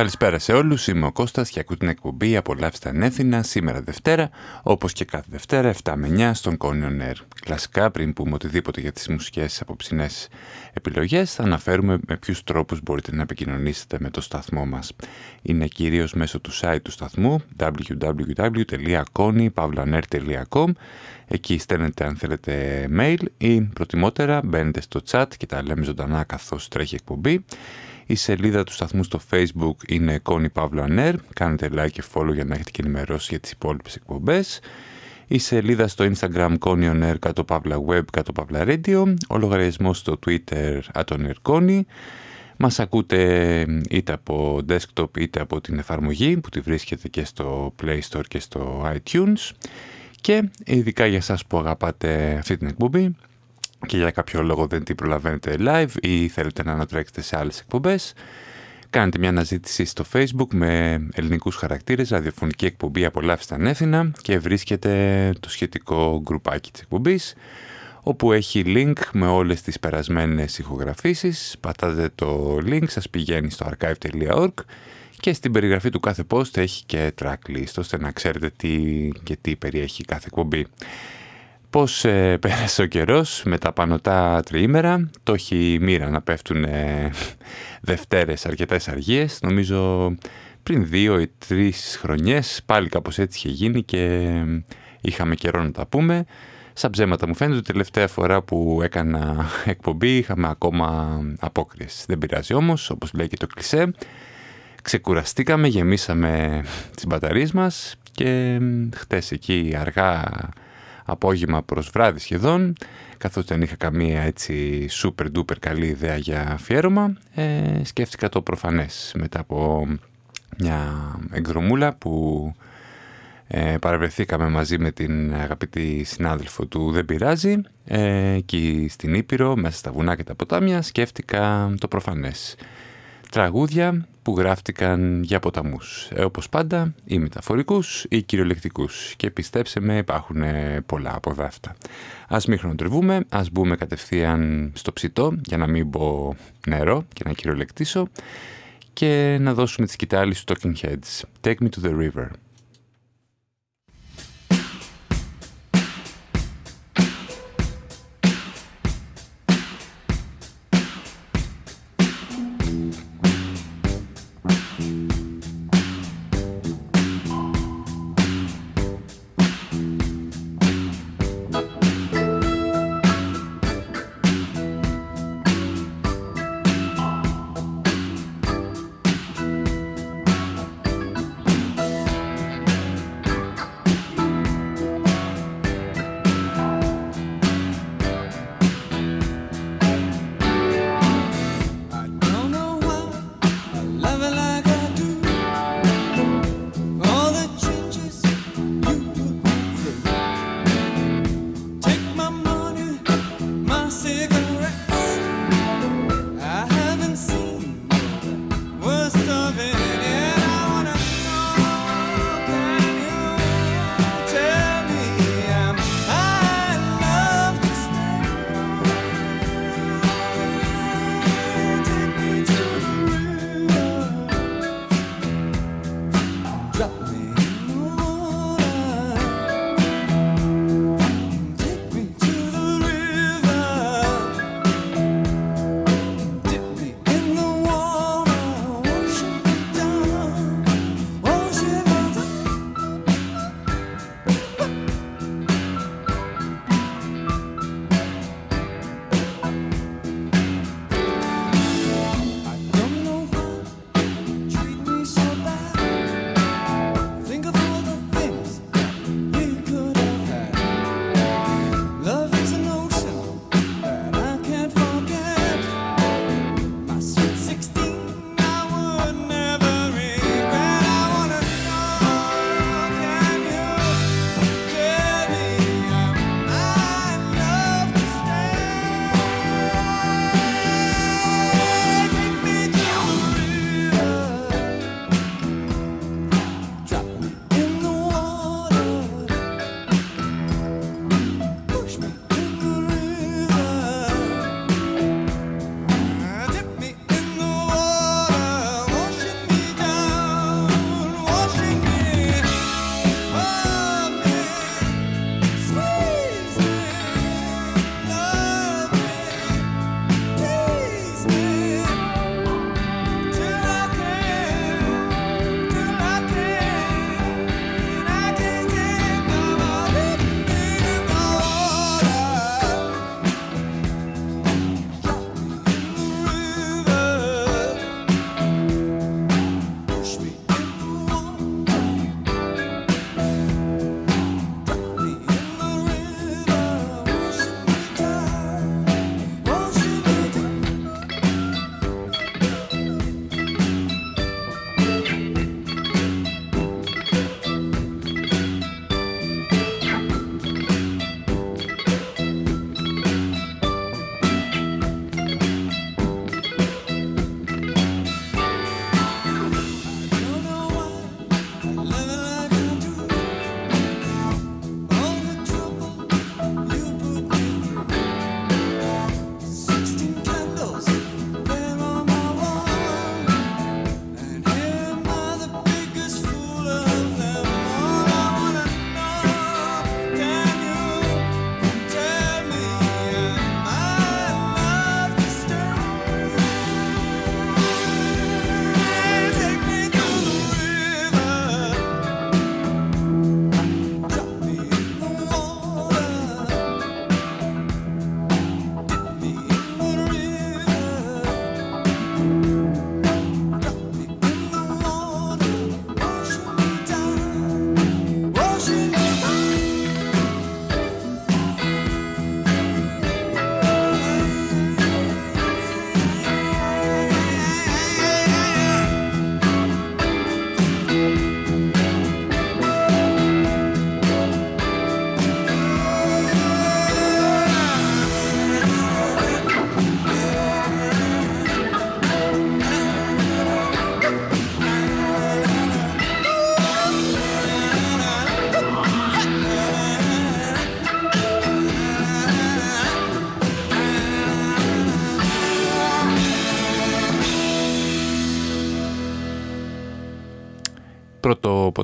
Καλησπέρα σε όλους, είμαι ο Κώστας και ακούω την εκπομπή «Απολαύστε ανέθινα» σήμερα Δευτέρα, όπως και κάθε Δευτέρα 7 με 9 στον Κόνιον Air. Κλασικά, πριν πούμε οτιδήποτε για τις μουσικές απόψινές επιλογές, θα αναφέρουμε με ποιους τρόπους μπορείτε να επικοινωνήσετε με το σταθμό μας. Είναι κυρίως μέσω του site του σταθμού www.konypavlaner.com Εκεί στέλνετε αν θέλετε mail ή προτιμότερα μπαίνετε στο chat και τα λέμε ζωντανά καθώς τρέχει εκπομπή. Η σελίδα του σταθμού στο facebook είναι Κόνη Παύλο Ανέρ. Κάνετε like και follow για να έχετε και ενημερώσει για τις υπόλοιπες εκπομπές. Η σελίδα στο instagram Κόνη Ονέρ κάτω παύλα web κάτω παύλα radio. Ο λογαριασμός στο twitter ατονέρ Κόνη. Μας ακούτε είτε από desktop είτε από την εφαρμογή που τη βρίσκεται και στο Play Store και στο iTunes. Και ειδικά για σας που αγαπάτε αυτή την εκπομπή και για κάποιο λόγο δεν την προλαβαίνετε live ή θέλετε να ανατρέξετε σε άλλες εκπομπές, κάνετε μια αναζήτηση στο facebook με ελληνικούς χαρακτήρες, ραδιοφωνική εκπομπή «Απολαύστε ανέθινα» και βρίσκετε το σχετικό γκρουπάκι της εκπομπής, όπου έχει link με όλες τις περασμένες ηχογραφήσεις. Πατάτε το link, σας πηγαίνει στο archive.org και στην περιγραφή του κάθε post έχει και tracklist, ώστε να ξέρετε τι και τι περιέχει κάθε εκπομπή. Πώς ε, πέρασε ο καιρός με τα πανωτά τριήμερα, το έχει μοίρα να πέφτουν ε, Δευτέρες αρκετές αργίες, νομίζω πριν δύο ή τρεις χρονιές πάλι κάπως έτσι είχε γίνει και είχαμε καιρό να τα πούμε. Σαν ψέματα μου φαίνεται, τελευταία φορά που έκανα εκπομπή είχαμε ακόμα απόκριες. Δεν πειράζει όμως, όπως λέει και το κλισέ. Ξεκουραστήκαμε, γεμίσαμε τις μπαταρίες μας και χτες εκεί αργά απόγευμα προς βράδυ σχεδόν, καθώς δεν είχα καμία έτσι super duper καλή ιδέα για αφιέρωμα, ε, σκέφτηκα το προφανές μετά από μια εκδρομούλα που ε, παραβρεθήκαμε μαζί με την αγαπητή συνάδελφο του «Δεν πειράζει» ε, εκεί στην Ήπειρο, μέσα στα βουνά και τα ποτάμια, σκέφτηκα το προφανές. Τραγούδια που γράφτηκαν για ποταμούς, ε, όπως πάντα ή μεταφορικούς ή κυριολεκτικούς και πιστέψτε με υπάρχουν πολλά από αυτά. Ας μην χρονοτριβούμε, ας μπούμε κατευθείαν στο ψητό για να μην μπω νερό και να κυριολεκτήσω και να δώσουμε τις κοιτάλεις του Talking Heads. Take me to the river.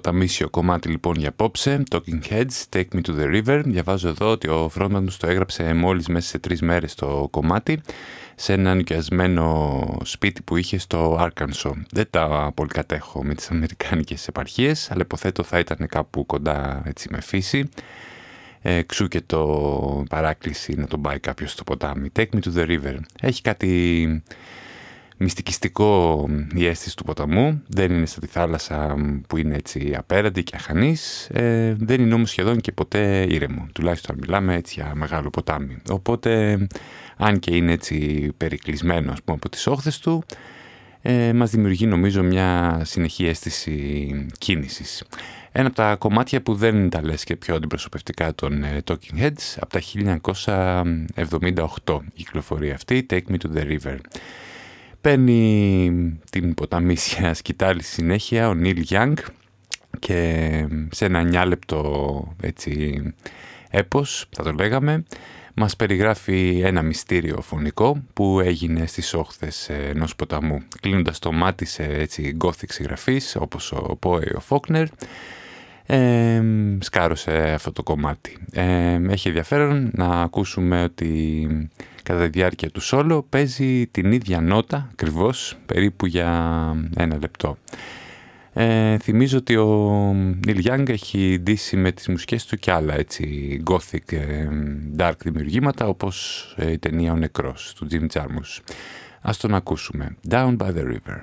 Ποταμίσιο κομμάτι λοιπόν για απόψε, Talking Heads, Take Me to the River. Διαβάζω εδώ ότι ο frontman του το έγραψε μόλις μέσα σε τρεις μέρες το κομμάτι σε ένα νοικιασμένο σπίτι που είχε στο Άρκανσο. Δεν τα πολύ κατέχω με τις αμερικάνικες επαρχίες, αλλά υποθέτω θα ήταν κάπου κοντά έτσι, με φύση. Εξού και το παράκληση να τον πάει κάποιος στο ποτάμι. Take me to the river. Έχει κάτι μυστικιστικό η αίσθηση του ποταμού. Δεν είναι σαν τη θάλασσα που είναι έτσι απέραντη και αχανής. Ε, δεν είναι όμως σχεδόν και ποτέ ήρεμο. Τουλάχιστον αν μιλάμε έτσι για μεγάλο ποτάμι. Οπότε αν και είναι έτσι περικλεισμένο ας πούμε, από τις όχθες του, ε, μας δημιουργεί νομίζω μια συνεχή αίσθηση κίνησης. Ένα από τα κομμάτια που δεν τα λες και πιο αντιπροσωπευτικά των ε, Talking Heads από τα 1978 η κυκλοφορία αυτή, Take Me to the River. Παίρνει την ποταμίσια σκητάλη συνέχεια ο Νίλ Young και σε ένα νιάλεπτο έτσι έπος θα το λέγαμε μας περιγράφει ένα μυστήριο φωνικό που έγινε στις όχθες ενός ποταμού, κλείνοντας το μάτι σε έτσι gothic συγγραφής όπως ο Πόε ο Φόκνερ, ε, σκάρωσε αυτό το κομμάτι. Ε, έχει ενδιαφέρον να ακούσουμε ότι κατά τη διάρκεια του σόλο παίζει την ίδια νότα, ακριβώς περίπου για ένα λεπτό. Ε, θυμίζω ότι ο Νίλ Young έχει ντύσει με τις μουσικές του και άλλα έτσι gothic ε, dark δημιουργήματα όπως ε, η ταινία «Ο Νεκρός» του Jim Jarmusch. Ας τον ακούσουμε. Down by the River.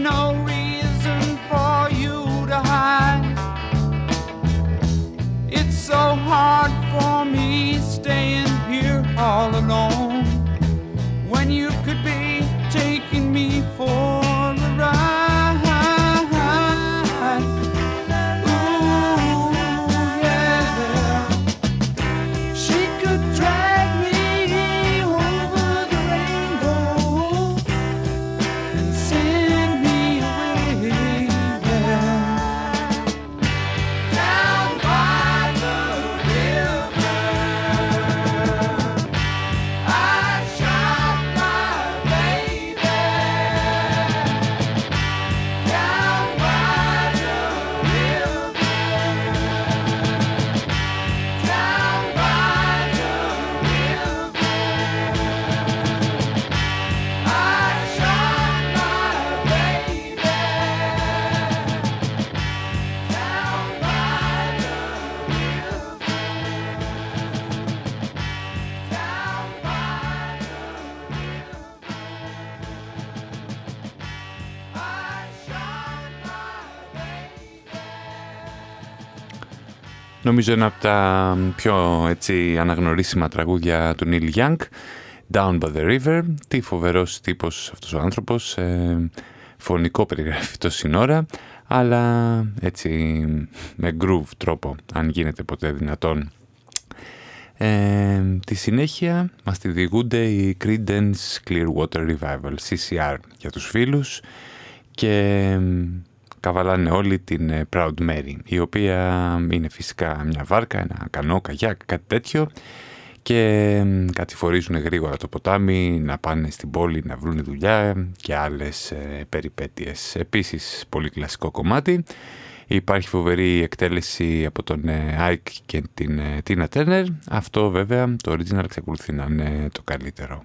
snow. Νομίζω ένα από τα πιο έτσι, αναγνωρίσιμα τραγούδια του Neil Young, Down by the River. Τι φοβερός τύπος αυτός ο άνθρωπος, ε, φωνικό περιγράφει το σύνορα, αλλά έτσι με groove τρόπο, αν γίνεται ποτέ δυνατόν. Ε, τη συνέχεια μας τη διηγούνται οι Creedence Clearwater Revival, CCR για τους φίλους και καβαλάνε όλοι την ε, Proud Mary, η οποία είναι φυσικά μια βάρκα, ένα κανό, καγιάκ, κάτι τέτοιο και κατηφορίζουν γρήγορα το ποτάμι, να πάνε στην πόλη να βρουν δουλειά και άλλες ε, περιπέτειες. Επίσης, πολύ κλασικό κομμάτι. Υπάρχει φοβερή εκτέλεση από τον Άικ και την Τίνα Τέρνερ. Αυτό βέβαια το original εξακολουθεί να είναι το καλύτερο.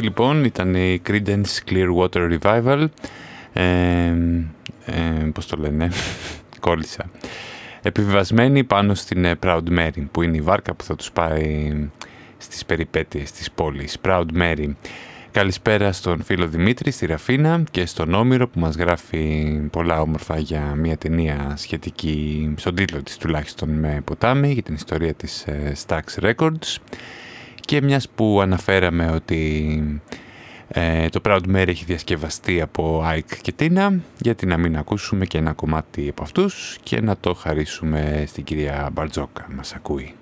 Αυτή λοιπόν ήταν η Creedence Clearwater Revival. Ε, ε, πώς το λένε, κόλλησα. Επιβιβασμένη πάνω στην ε, Proud Mary, που είναι η βάρκα που θα τους πάει στις περιπέτειες της πόλης. Proud Mary. Καλησπέρα στον φίλο Δημήτρη στη Ραφίνα και στον Όμηρο που μας γράφει πολλά όμορφα για μια ταινία σχετική, στον τίτλο της τουλάχιστον με ποτάμι, για την ιστορία της ε, Stax Records. Και μιας που αναφέραμε ότι ε, το Proud Mary έχει διασκευαστεί από Ike και Tina, γιατί να μην ακούσουμε και ένα κομμάτι από αυτούς και να το χαρίσουμε στην κυρία Μπαρτζόκα, μας ακούει.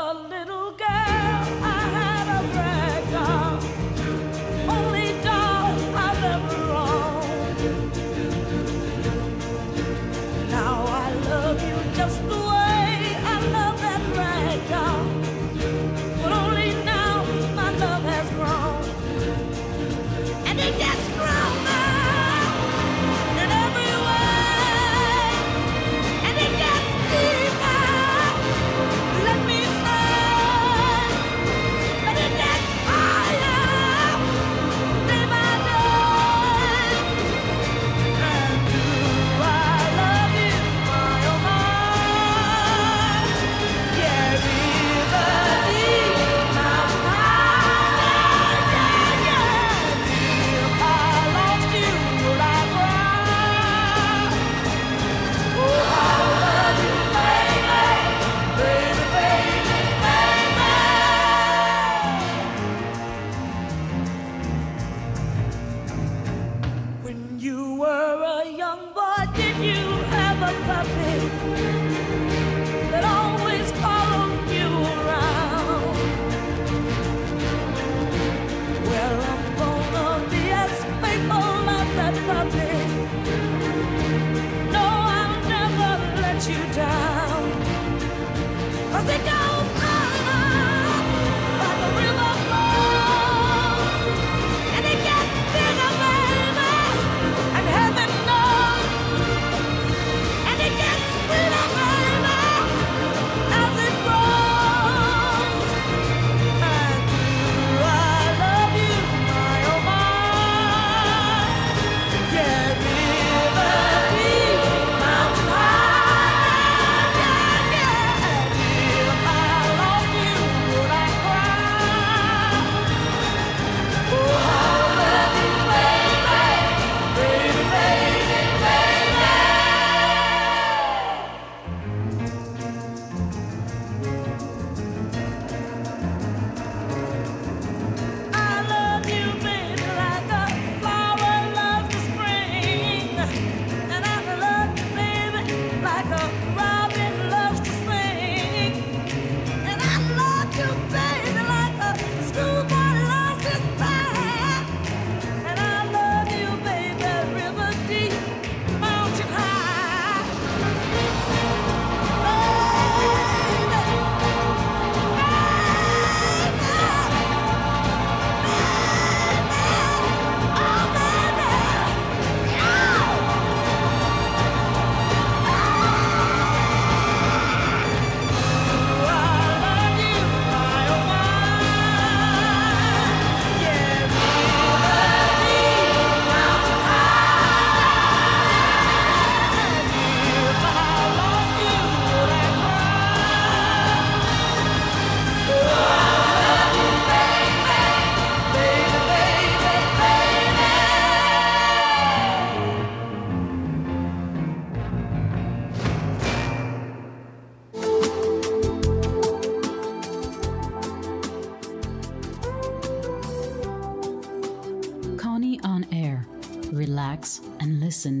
and it gets stronger in every way.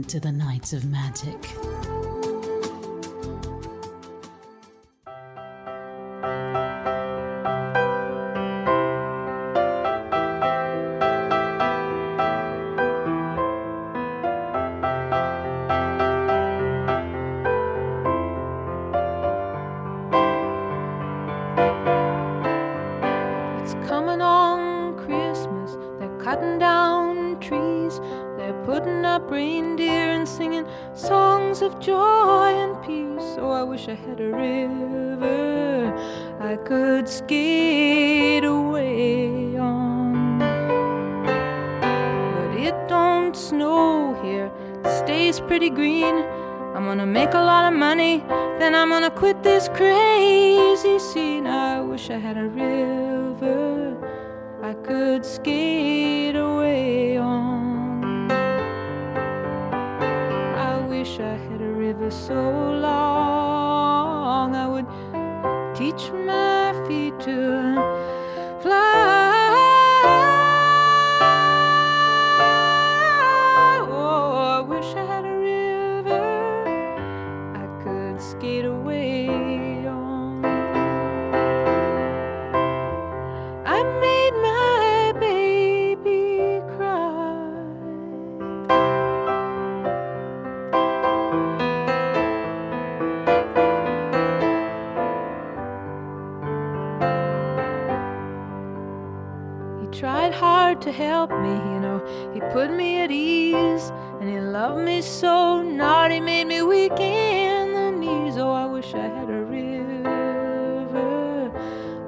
To the Nights of Magic. Crazy scene. I wish I had a river I could skate away on. I wish I had a river so long I would teach my feet to help me, you know. He put me at ease, and he loved me so. Not he made me weak in the knees. Oh, I wish I had a river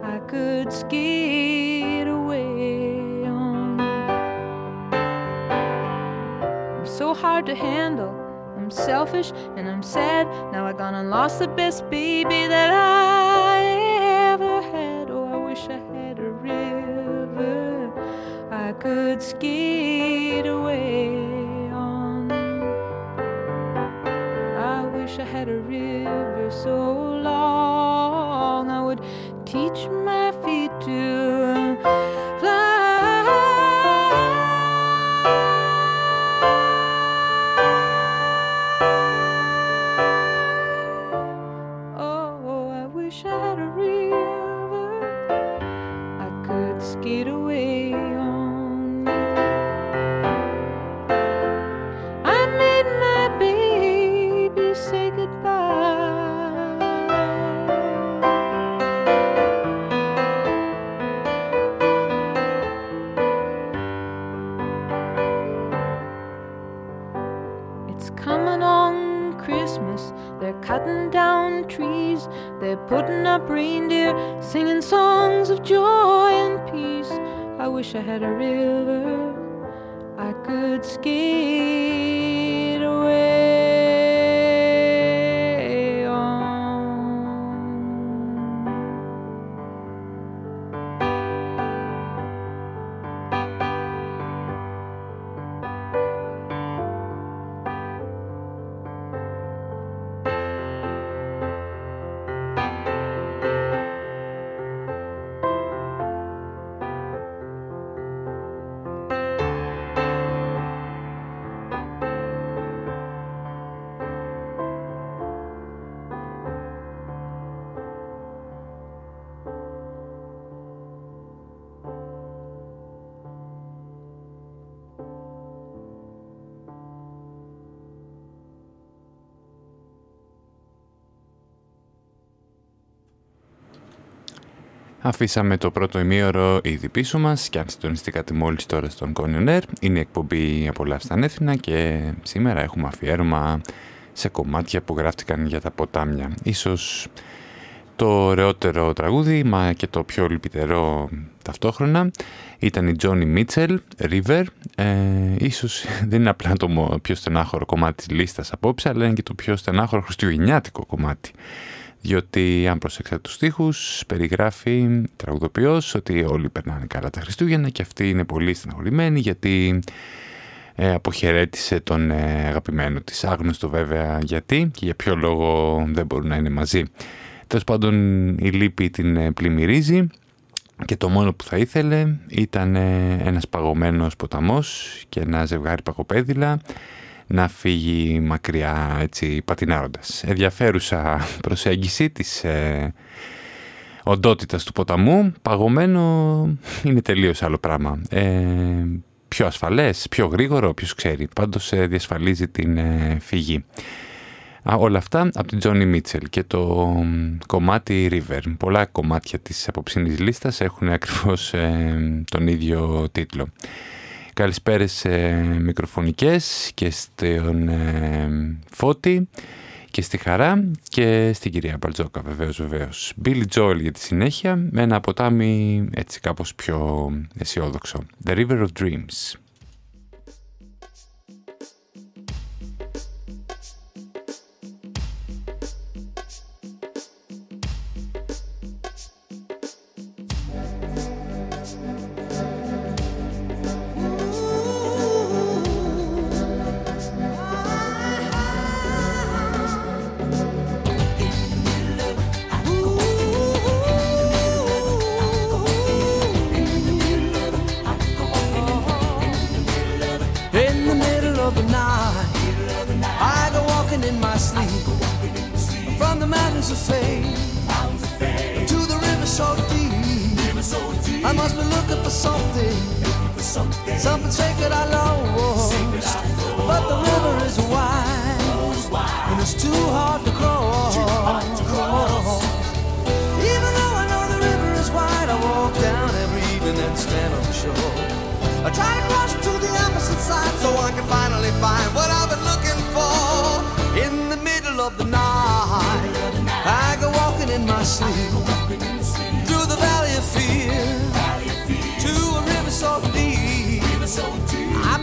I could skate away on. I'm so hard to handle. I'm selfish and I'm sad. Now I gone and lost the best baby that I could skate away on. I wish I had a river so long I would teach my had a Αφήσαμε το πρώτο ημίωρο ήδη πίσω μας και αν συντονιστήκατε μόλις τώρα στον Κόνιον είναι η εκπομπή «Απολαύστα ανέθινα» και σήμερα έχουμε αφιέρωμα σε κομμάτια που γράφτηκαν για τα ποτάμια. Ίσως το ωραιότερο τραγούδι, μα και το πιο λυπητερό ταυτόχρονα, ήταν η Johnny Mitchell, River. Ε, ίσως δεν είναι απλά το πιο στενάχωρο κομμάτι της λίστας απόψε, αλλά είναι και το πιο στενάχωρο χριστουγεννιάτικο κομμάτι διότι αν προσέξετε τους στίχους περιγράφει τραγουδοποιός ότι όλοι περνάνε καλά τα Χριστούγεννα και αυτή είναι πολύ στεναχωρημένη γιατί ε, αποχαιρέτησε τον ε, αγαπημένο της άγνωστο βέβαια γιατί και για ποιο λόγο δεν μπορούν να είναι μαζί. Τέλος πάντων η λύπη την ε, πλημμυρίζει και το μόνο που θα ήθελε ήταν ε, ένας παγωμένος ποταμός και ένα ζευγάρι παγοπέδιλα να φύγει μακριά έτσι πατινάροντας. Ενδιαφέρουσα προσέγγιση της ε, οντότητας του ποταμού, παγωμένο είναι τελείως άλλο πράγμα. Ε, πιο ασφαλές, πιο γρήγορο, ποιος ξέρει. Πάντως ε, διασφαλίζει την ε, φυγή. Α, όλα αυτά από την Τζόνι Μίτσελ και το κομμάτι River. Πολλά κομμάτια της απόψινης λίστας έχουν ακριβώς ε, τον ίδιο τίτλο. Καλησπέρες μικροφωνικές και στον Φώτη και στη Χαρά και στην κυρία Μπαλτζόκα βεβαίως βεβαίως. Billy Joel για τη συνέχεια με ένα ποτάμι έτσι κάπως πιο αισιόδοξο. The River of Dreams.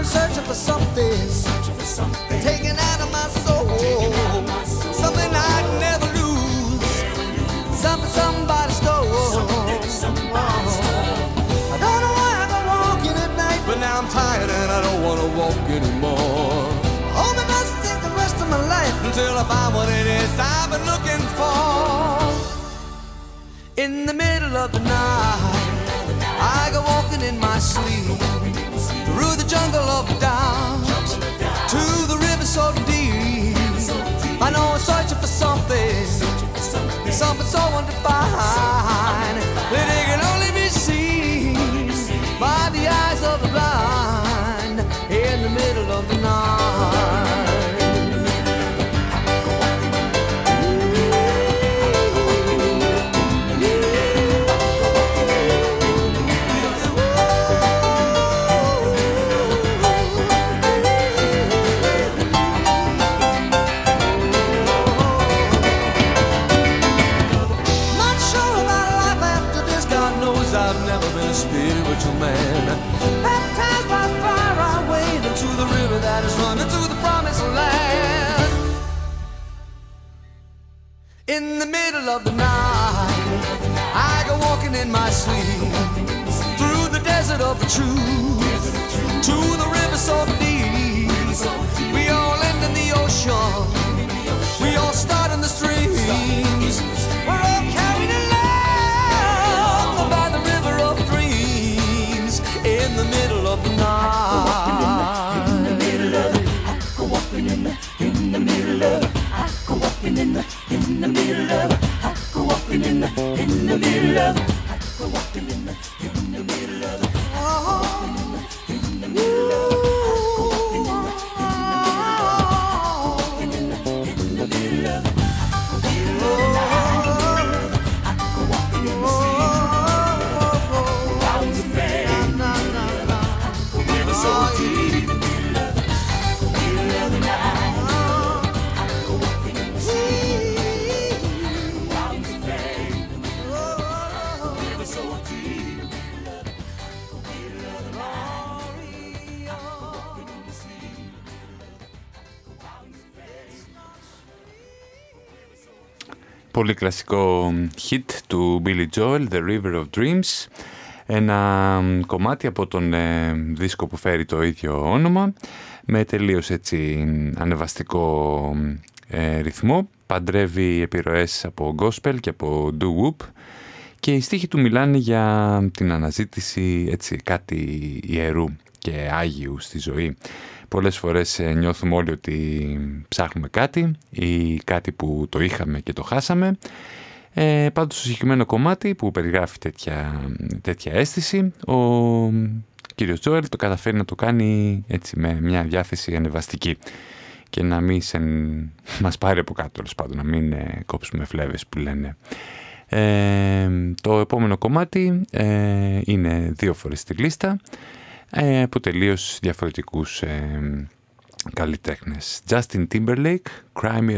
searching for something, searching for something taken out of my soul, something I can never lose, something somebody stole. I don't know why I'm walking at night, but now I'm tired and I don't want to walk anymore. Only must take the rest of my life until I find what it is I've been looking for. In the middle of the night, I go walking in my sleep through the jungle of down to the river so deep. I know I'm searching for something, something so undefined. They dig middle of the night. I go walking in my sleep through the desert of the truth to the river so deep. We all end in the ocean. Need love. Πολύ κλασικό hit του Billy Joel, The River of Dreams. Ένα κομμάτι από τον ε, δίσκο που φέρει το ίδιο όνομα, με τελείως έτσι ανεβαστικό ε, ρυθμό. Παντρεύει επιρροές από gospel και από doo-wop και οι στίχοι του μιλάνε για την αναζήτηση έτσι, κάτι ιερού και άγιου στη ζωή. Πολλές φορές ε, νιώθουμε όλοι ότι ψάχνουμε κάτι ή κάτι που το είχαμε και το χάσαμε. Ε, πάντως στο συγκεκριμένο κομμάτι που περιγράφει τέτοια, τέτοια αίσθηση, ο κύριος Τζόελ το καταφέρει να το κάνει έτσι με μια διάθεση ανεβαστική και να μην σε, μας πάρει από κάτω, πάντων, να μην ε, κόψουμε φλέβες που λένε. Ε, το επόμενο κομμάτι ε, είναι δύο φορές στη λίστα ε, από τελείως διαφορετικούς ε, καλλιτέχνες. Justin Timberlake, Cry Me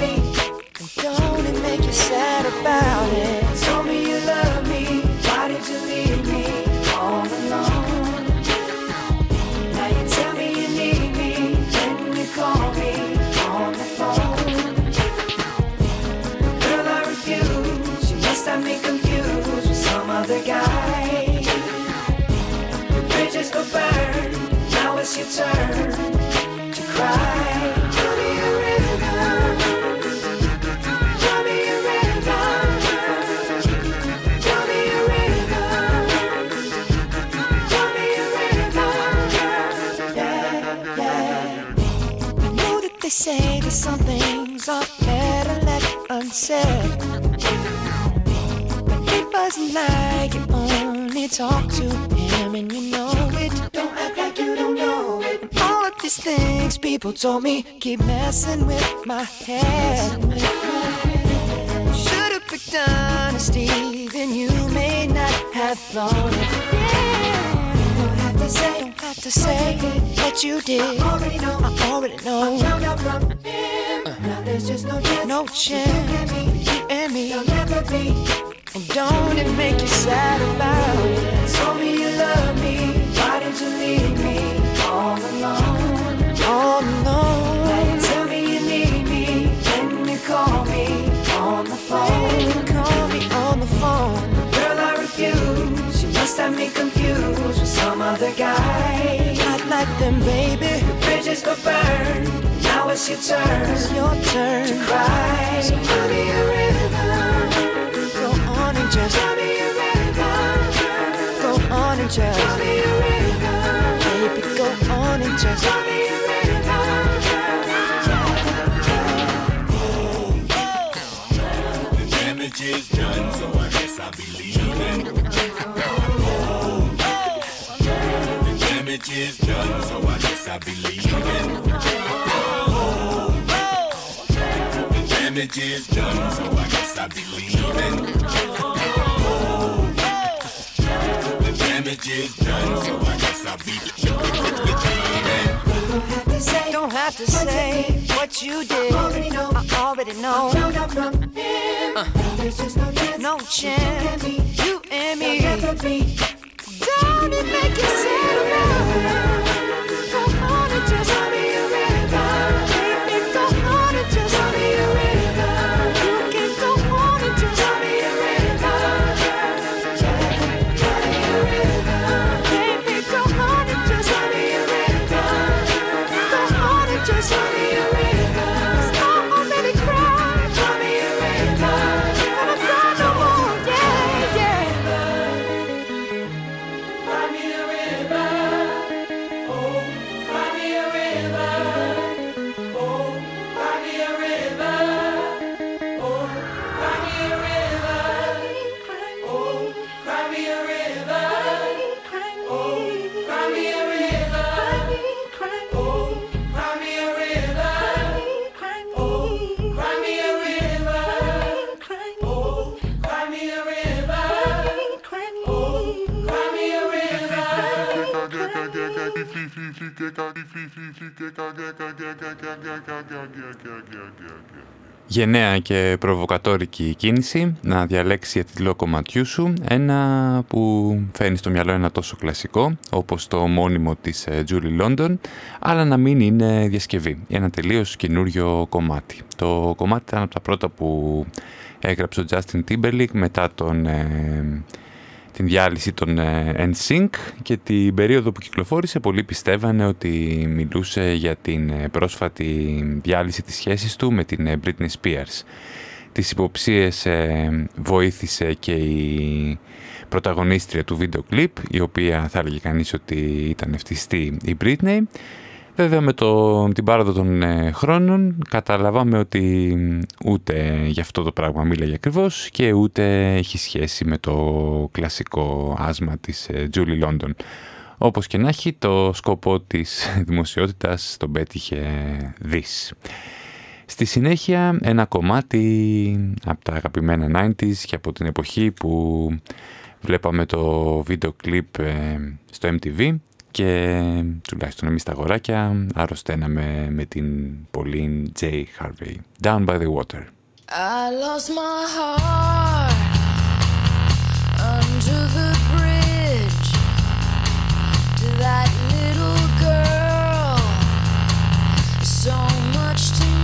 Be. Don't it make you sad about it? Told me you love me. People told me keep messing with my head. Should've picked honesty, then you may not have thought it. Don't have to say, don't have to say what you did. I already know. I already know. I found out from him. Uh. Now there's just no chance. No chance. You and me. There'll never be. And don't it make you sad about it? Told me you love me. Why did you leave me all alone? Some other guy. Not like them, baby. The bridges go burn. Now it's your turn. It's your turn to cry. So tell me a river. Go on and just tell me a river. Go on and just tell me a river. Baby, go on and just tell me a river. Is done, so I guess I'll be leaving. The damage is done, so I guess I'll be leaving. The damage is done, so I guess I'll be leaving. Don't have to say what you did. I already know. I already know. Uh, no chance. You and me. Don't it make you sad about γενναία και προβοκατόρικη κίνηση να διαλέξει για τίτλο κομματιού σου ένα που φαίνει στο μυαλό ένα τόσο κλασικό όπως το μόνιμο της ε, Julie London αλλά να μην είναι διασκευή, ένα τελείως καινούριο κομμάτι. Το κομμάτι ήταν από τα πρώτα που έγραψε ο Justin Timberlake μετά τον ε, την διάλυση των ε, NSYNC και την περίοδο που κυκλοφόρησε πολλοί πιστεύανε ότι μιλούσε για την ε, πρόσφατη διάλυση της σχέσης του με την ε, Britney Spears. Τις υποψίες βοήθησε και η πρωταγωνίστρια του βίντεο κλιπ, η οποία θα έλεγε κανείς ότι ήταν ευτιστή η Britney Βέβαια με το, την πάροδο των ε, χρόνων καταλαβάμε ότι ούτε γι' αυτό το πράγμα μίλαγε ακριβώς και ούτε έχει σχέση με το κλασικό άσμα της ε, Julie London. Όπως και να έχει το σκοπό της δημοσιότητας τον πέτυχε δις. Στη συνέχεια ένα κομμάτι από τα αγαπημένα 90s και από την εποχή που βλέπαμε το βίντεο κλιπ ε, στο MTV και τουλάχιστον εμείς τα αγοράκια αρρωσταίναμε με την Pauline J. Harvey. Down by the water. I lost my heart under the bridge to that little girl. So much to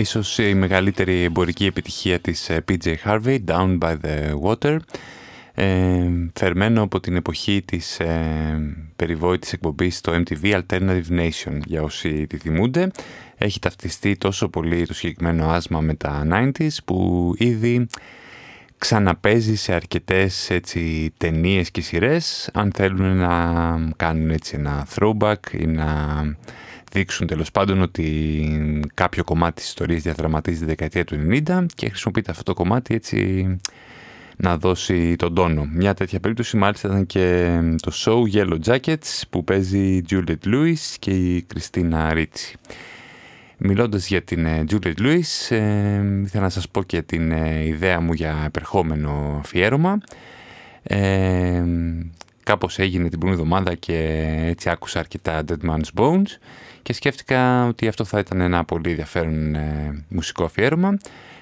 Ίσως η μεγαλύτερη εμπορική επιτυχία της ε, PJ Harvey, Down by the Water, ε, φερμένο από την εποχή της ε, περιβόητης εκπομπής στο MTV Alternative Nation, για όσοι τη θυμούνται. Έχει ταυτιστεί τόσο πολύ το συγκεκριμένο άσμα με τα 90s που ήδη ξαναπέζει σε αρκετές έτσι, ταινίες και σειρές αν θέλουν να κάνουν έτσι ένα throwback ή να δείξουν τέλος πάντων ότι κάποιο κομμάτι της ιστορίας διαδραματίζει τη δεκαετία του 90 και χρησιμοποιείται αυτό το κομμάτι έτσι να δώσει τον τόνο. Μια τέτοια περίπτωση μάλιστα ήταν και το show Yellow Jackets που παίζει η Juliet Lewis και η Κριστίνα Ρίτσι. Μιλώντας για την ε, Juliet Lewis, ε, ήθελα να σας πω και την ε, ιδέα μου για επερχόμενο αφιέρωμα. Ε, κάπως έγινε την προηγούμενη εβδομάδα και έτσι άκουσα αρκετά Dead Man's Bones και σκέφτηκα ότι αυτό θα ήταν ένα πολύ ενδιαφέρον μουσικό αφιέρωμα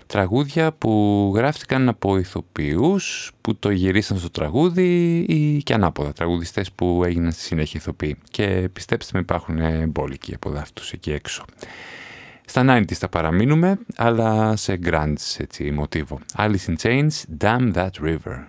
τραγούδια που γράφτηκαν από ηθοποιούς που το γυρίσαν στο τραγούδι ή και ανάποδα τραγουδιστές που έγιναν στη συνέχεια ηθοποιοί. Και πιστέψτε με υπάρχουν μπόλικοι από δάφτους εκεί έξω. Στα 90's θα παραμείνουμε, αλλά σε grunge έτσι μοτίβο. Alice in Chains, Damn That River.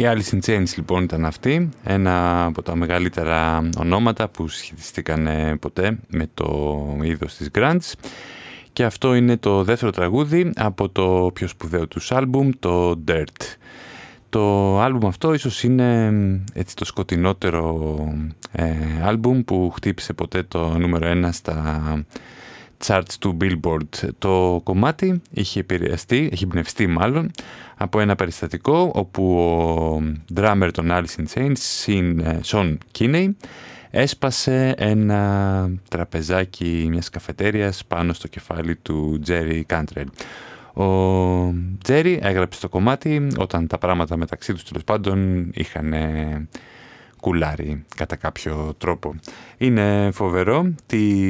Η Alice in Chains λοιπόν ήταν αυτή, ένα από τα μεγαλύτερα ονόματα που σχετιστήκαν ποτέ με το είδος της grunge και αυτό είναι το δεύτερο τραγούδι από το πιο σπουδαίο τους άλμπουμ, το Dirt. Το άλμπουμ αυτό ίσως είναι έτσι το σκοτεινότερο ε, άλμπουμ που χτύπησε ποτέ το νούμερο ένα στα charts του Billboard. Το κομμάτι είχε επηρεαστεί, έχει πνευστεί μάλλον, από ένα περιστατικό όπου ο drummer των Alice in Chains, Sean Kinney, έσπασε ένα τραπεζάκι μιας καφετέριας πάνω στο κεφάλι του Jerry Cantrell. Ο Jerry έγραψε το κομμάτι όταν τα πράγματα μεταξύ τους τέλος πάντων είχαν κουλάρι κατά κάποιο τρόπο. Είναι φοβερό τι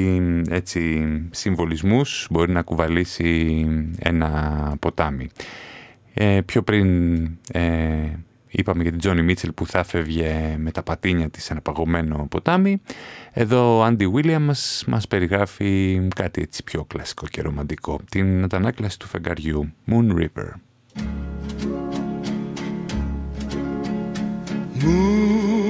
έτσι, συμβολισμούς μπορεί να κουβαλήσει ένα ποτάμι. Ε, πιο πριν ε, είπαμε για την Τζόνι Μίτσελ που θα φεύγε με τα πατίνια της σε ένα παγωμένο ποτάμι. Εδώ ο Άντι Βίλιαμς μας, μας περιγράφει κάτι έτσι πιο κλασικό και ρομαντικό. Την αντανάκλαση του φεγγαριού Moon River. Moon River,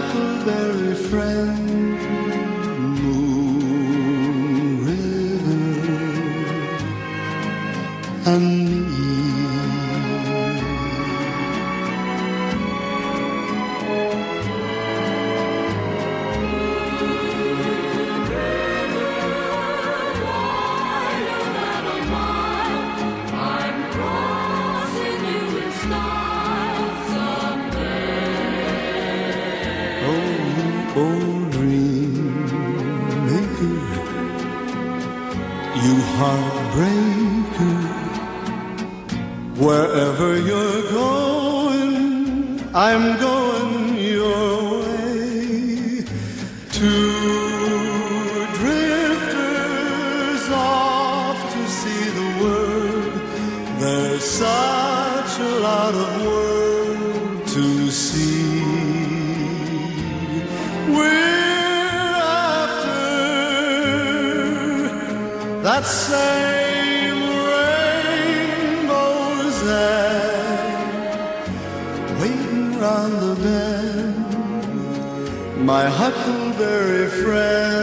and Wherever you're going, I'm going My huckleberry friend,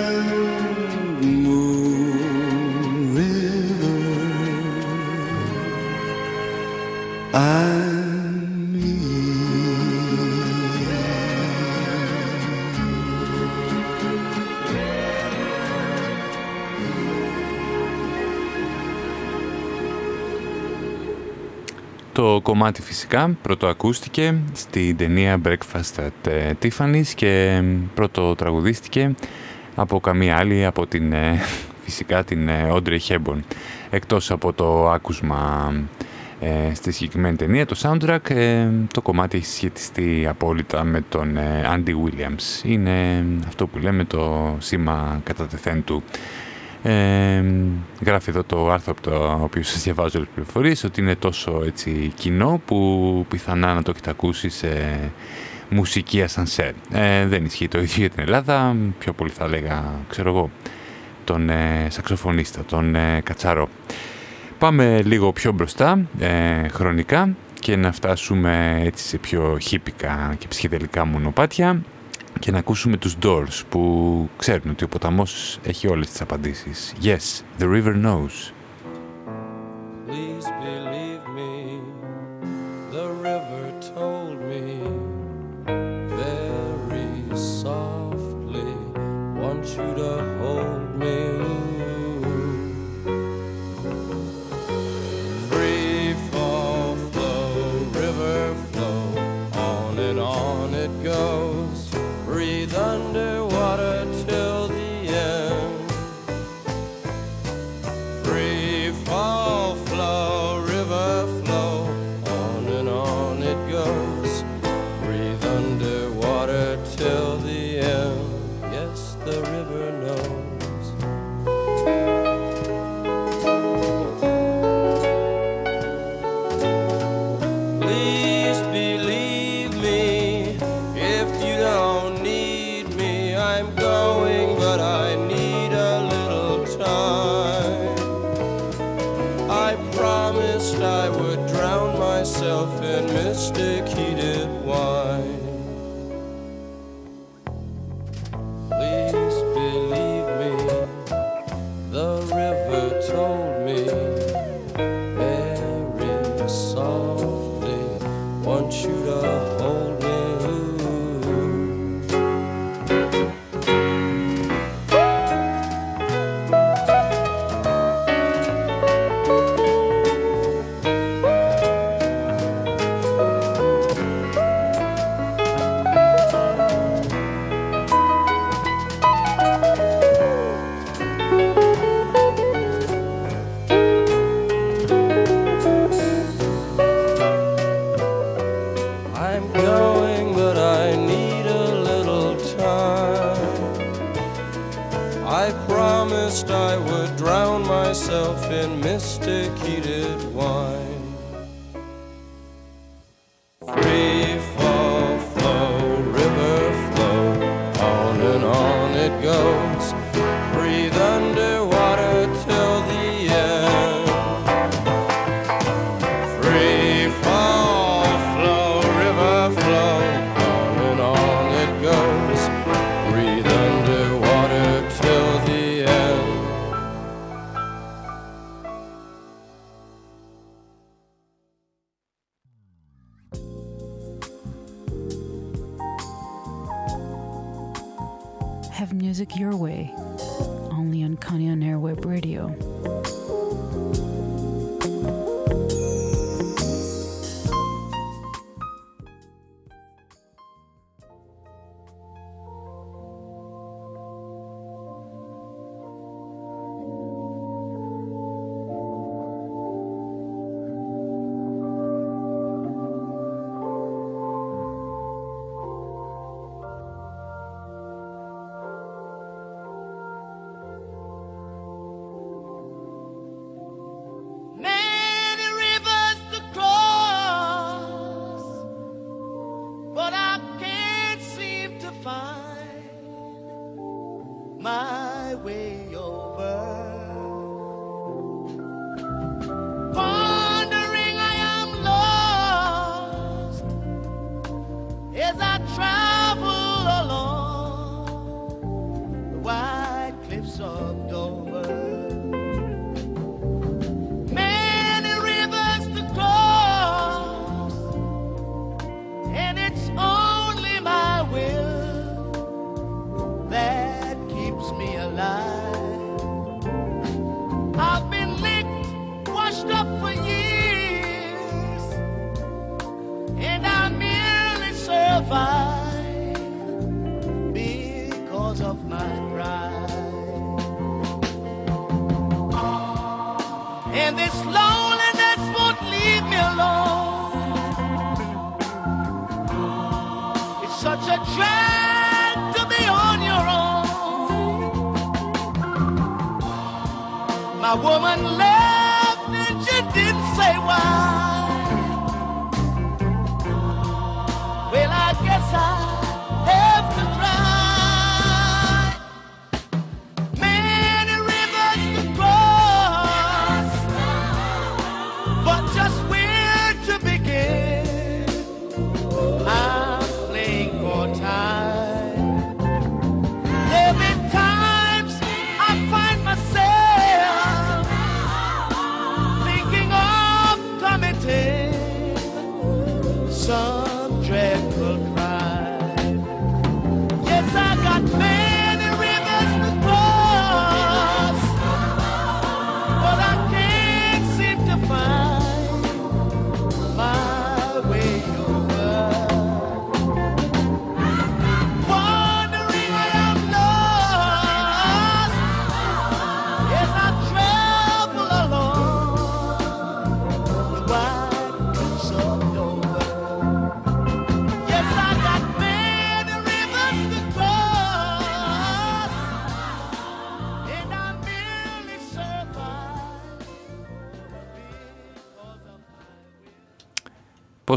κομμάτι φυσικά πρώτο ακούστηκε στην ταινία Breakfast at ε, Tiffany's και πρώτο τραγουδίστηκε από καμία άλλη από την ε, φυσικά την ε, Audrey Hepburn. Εκτός από το άκουσμα ε, στη συγκεκριμένη ταινία, το soundtrack, ε, το κομμάτι έχει σχετιστεί απόλυτα με τον ε, Andy Williams. Είναι αυτό που λέμε το σήμα κατά τεθέν του. Ε, γράφει εδώ το άρθρο από το οποίο σας διαβάζω όλες τις πληροφορίες ότι είναι τόσο έτσι κοινό που πιθανά να το έχετε ακούσει σε μουσική ασανσέρ. Ε, δεν ισχύει το ίδιο για την Ελλάδα, πιο πολύ θα λέγα, ξέρω εγώ, τον ε, σαξοφωνίστα, τον ε, Κατσαρό. Πάμε λίγο πιο μπροστά ε, χρονικά και να φτάσουμε έτσι σε πιο χύπικα και ψυχεδελικά μονοπάτια και να ακούσουμε τους Doors που ξέρουν ότι ο ποταμός έχει όλες τις απαντήσεις. Yes, the river knows. Please believe a woman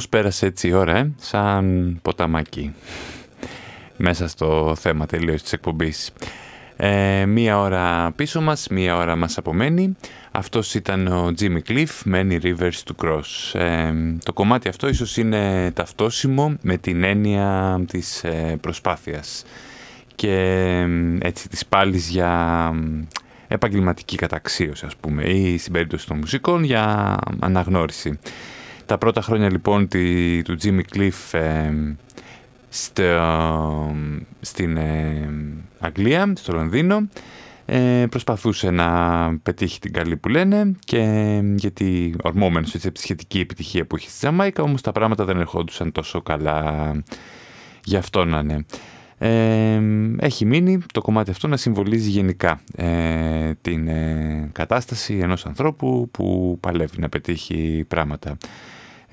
Πώς πέρασε έτσι η ώρα, ε; σαν ποταμάκι. Μέσα στο θέμα τελείως της εκπομπής. Ε, μία ώρα πίσω μας, μία ώρα μας απομένει. Αυτός ήταν ο Jimmy Cliff, Many Rivers to Cross. Ε, το κομμάτι αυτό ίσως είναι ταυτόσιμο με την έννοια της ε, προσπάθειας και ε, έτσι της πάλης για ε, επαγγελματική καταξίωση ας πούμε ή στην περίπτωση των μουσικών για αναγνώριση. Τα πρώτα χρόνια λοιπόν τη, του Jimmy Cliff ε, στο, στην ε, Αγγλία, στο Λονδίνο, ε, προσπαθούσε να πετύχει την καλή που λένε και γιατί ορμόμενος έτσι από τη σχετική επιτυχία που είχε στη Τζαμάικα, όμως τα πράγματα δεν ερχόντουσαν τόσο καλά γι' αυτό να είναι. Ε, έχει μείνει το κομμάτι αυτό να συμβολίζει γενικά ε, την ε, κατάσταση ενός ανθρώπου που παλεύει να πετύχει πράγματα.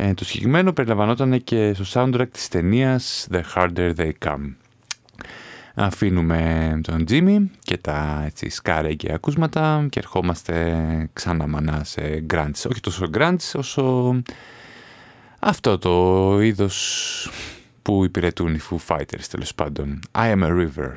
Ε, το συγκεκριμένο περιλαμβανόταν και στο soundtrack της ταινίας The Harder They Come. Αφήνουμε τον Τζίμι και τα έτσι, σκάρεγγια ακούσματα και ερχόμαστε ξανά μανά σε grunge. Όχι τόσο grunge όσο αυτό το είδος που υπηρετούν οι Foo Fighters τέλος πάντων. I am a river.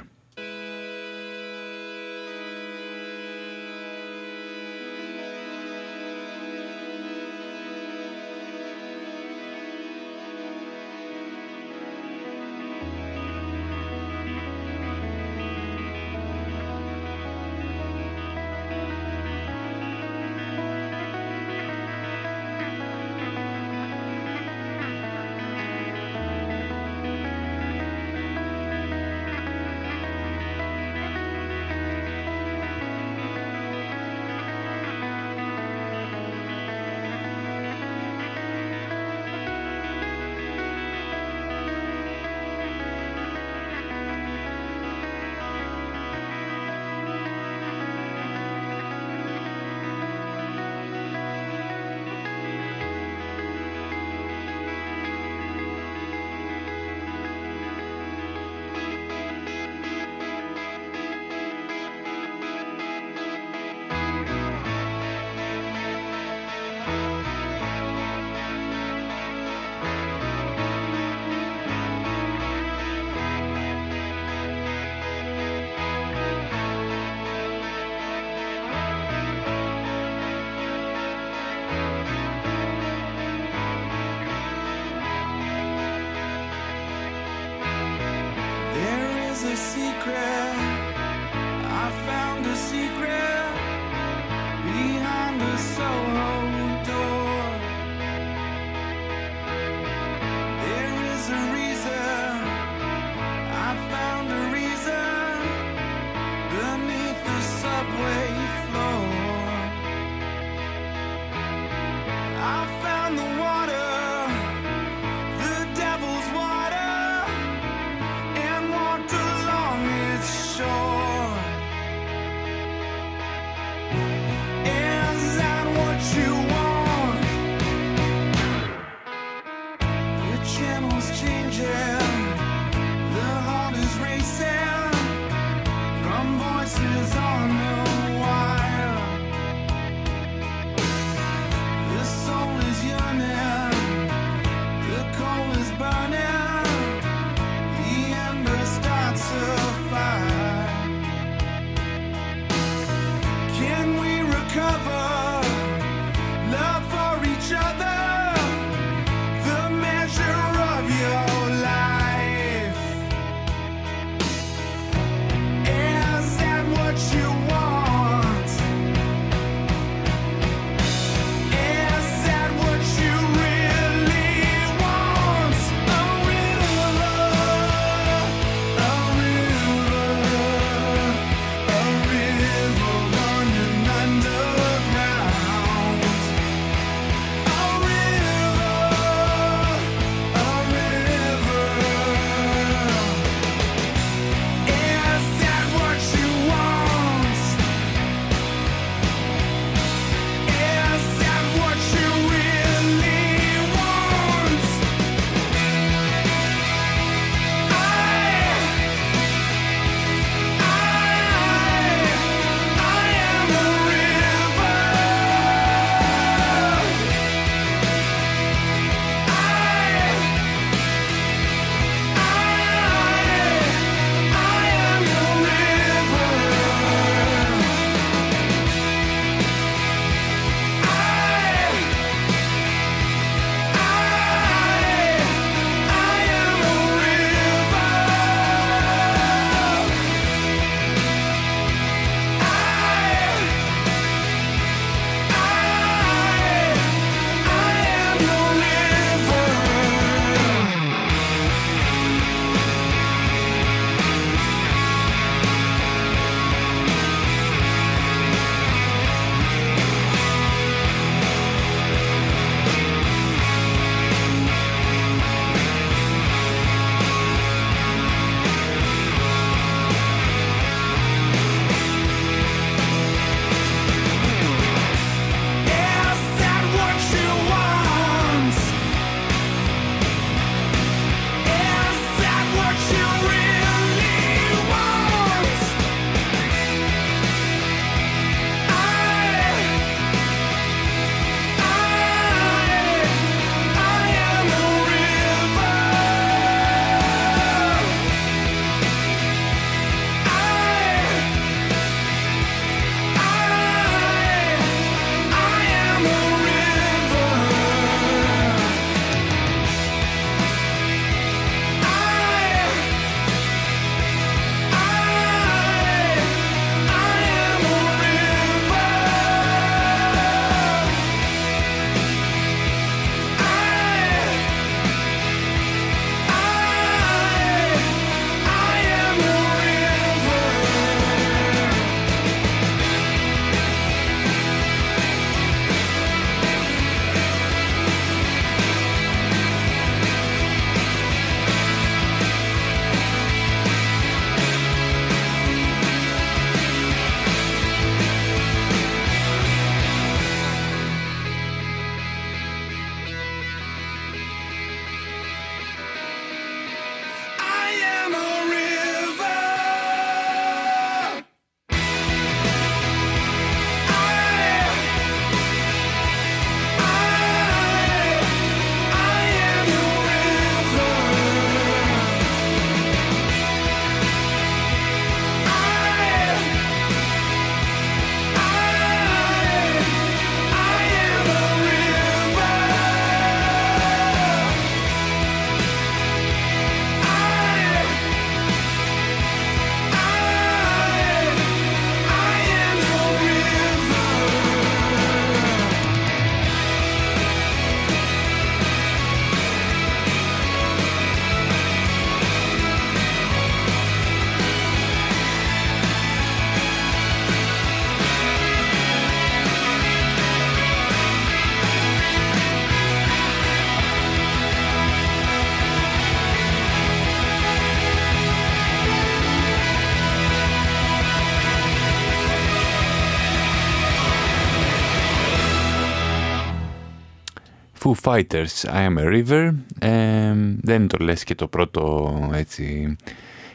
Foo Fighters, I am a river. Ε, δεν είναι το λες και το πρώτο έτσι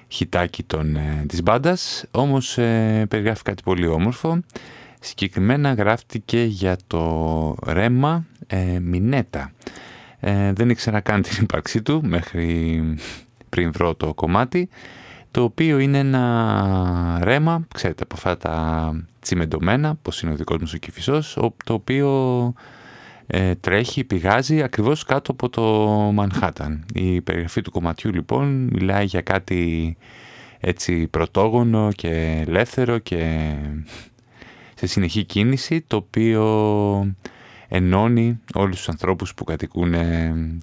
χιτάκι των, ε, της μπάντας, όμως ε, περιγράφει κάτι πολύ όμορφο. Συγκεκριμένα γράφτηκε για το ρέμα ε, Μινέτα. Ε, δεν ήξερα καν την ύπαρξή του μέχρι πριν βρω το κομμάτι, το οποίο είναι ένα ρέμα, ξέρετε από αυτά τα τσιμεντομένα, πως είναι ο δικός μου ο Κηφισός, το οποίο ε, τρέχει, πηγάζει ακριβώς κάτω από το Μανχάταν. Η περιγραφή του κομματιού λοιπόν μιλάει για κάτι έτσι πρωτόγονο και ελεύθερο και σε συνεχή κίνηση το οποίο ενώνει όλους τους ανθρώπους που κατοικούν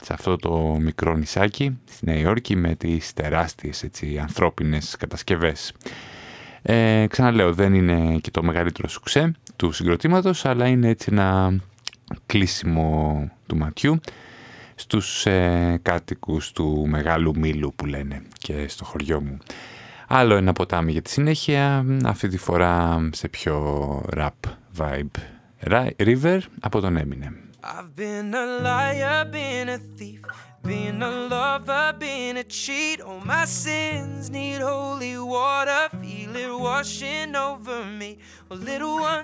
σε αυτό το μικρό νησάκι στη Νέα Υόρκη με τις τεράστιες έτσι, ανθρώπινες κατασκευές. Ε, ξαναλέω δεν είναι και το μεγαλύτερο σουξέ του συγκροτήματος αλλά είναι έτσι ένα κλείσιμο του ματιού στους ε, κάτοικους του Μεγάλου Μήλου που λένε και στο χωριό μου. Άλλο ένα ποτάμι για τη συνέχεια, αυτή τη φορά σε πιο rap vibe. River από τον Eminem. I've been a liar, been a thief, been a lover, been a cheat. All my sins need holy water, feel it washing over me. Well, little one,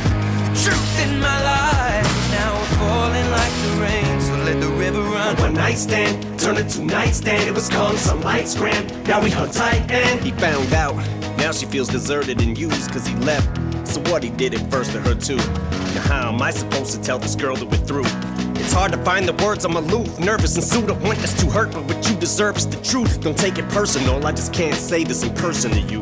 truth in my life now we're falling like the rain. So let the river run. One night stand turned into nightstand. It was calm, some lights grand. Now we hung tight and he found out. Now she feels deserted and used cause he left. So what he did it first to her too. Now how am I supposed to tell this girl that we're through? It's hard to find the words, I'm aloof, nervous and sued. I want this to hurt, but what you deserve is the truth. Don't take it personal, I just can't say this in person to you.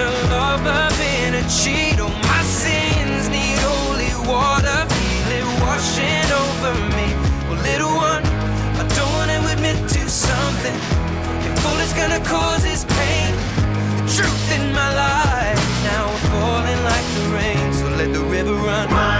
a lover, been a cheat. All my sins need holy water, feel it washing over me. Well, little one, I don't want to admit to something. If all it's gonna cause is pain, the truth in my life now falling like the rain. So let the river run.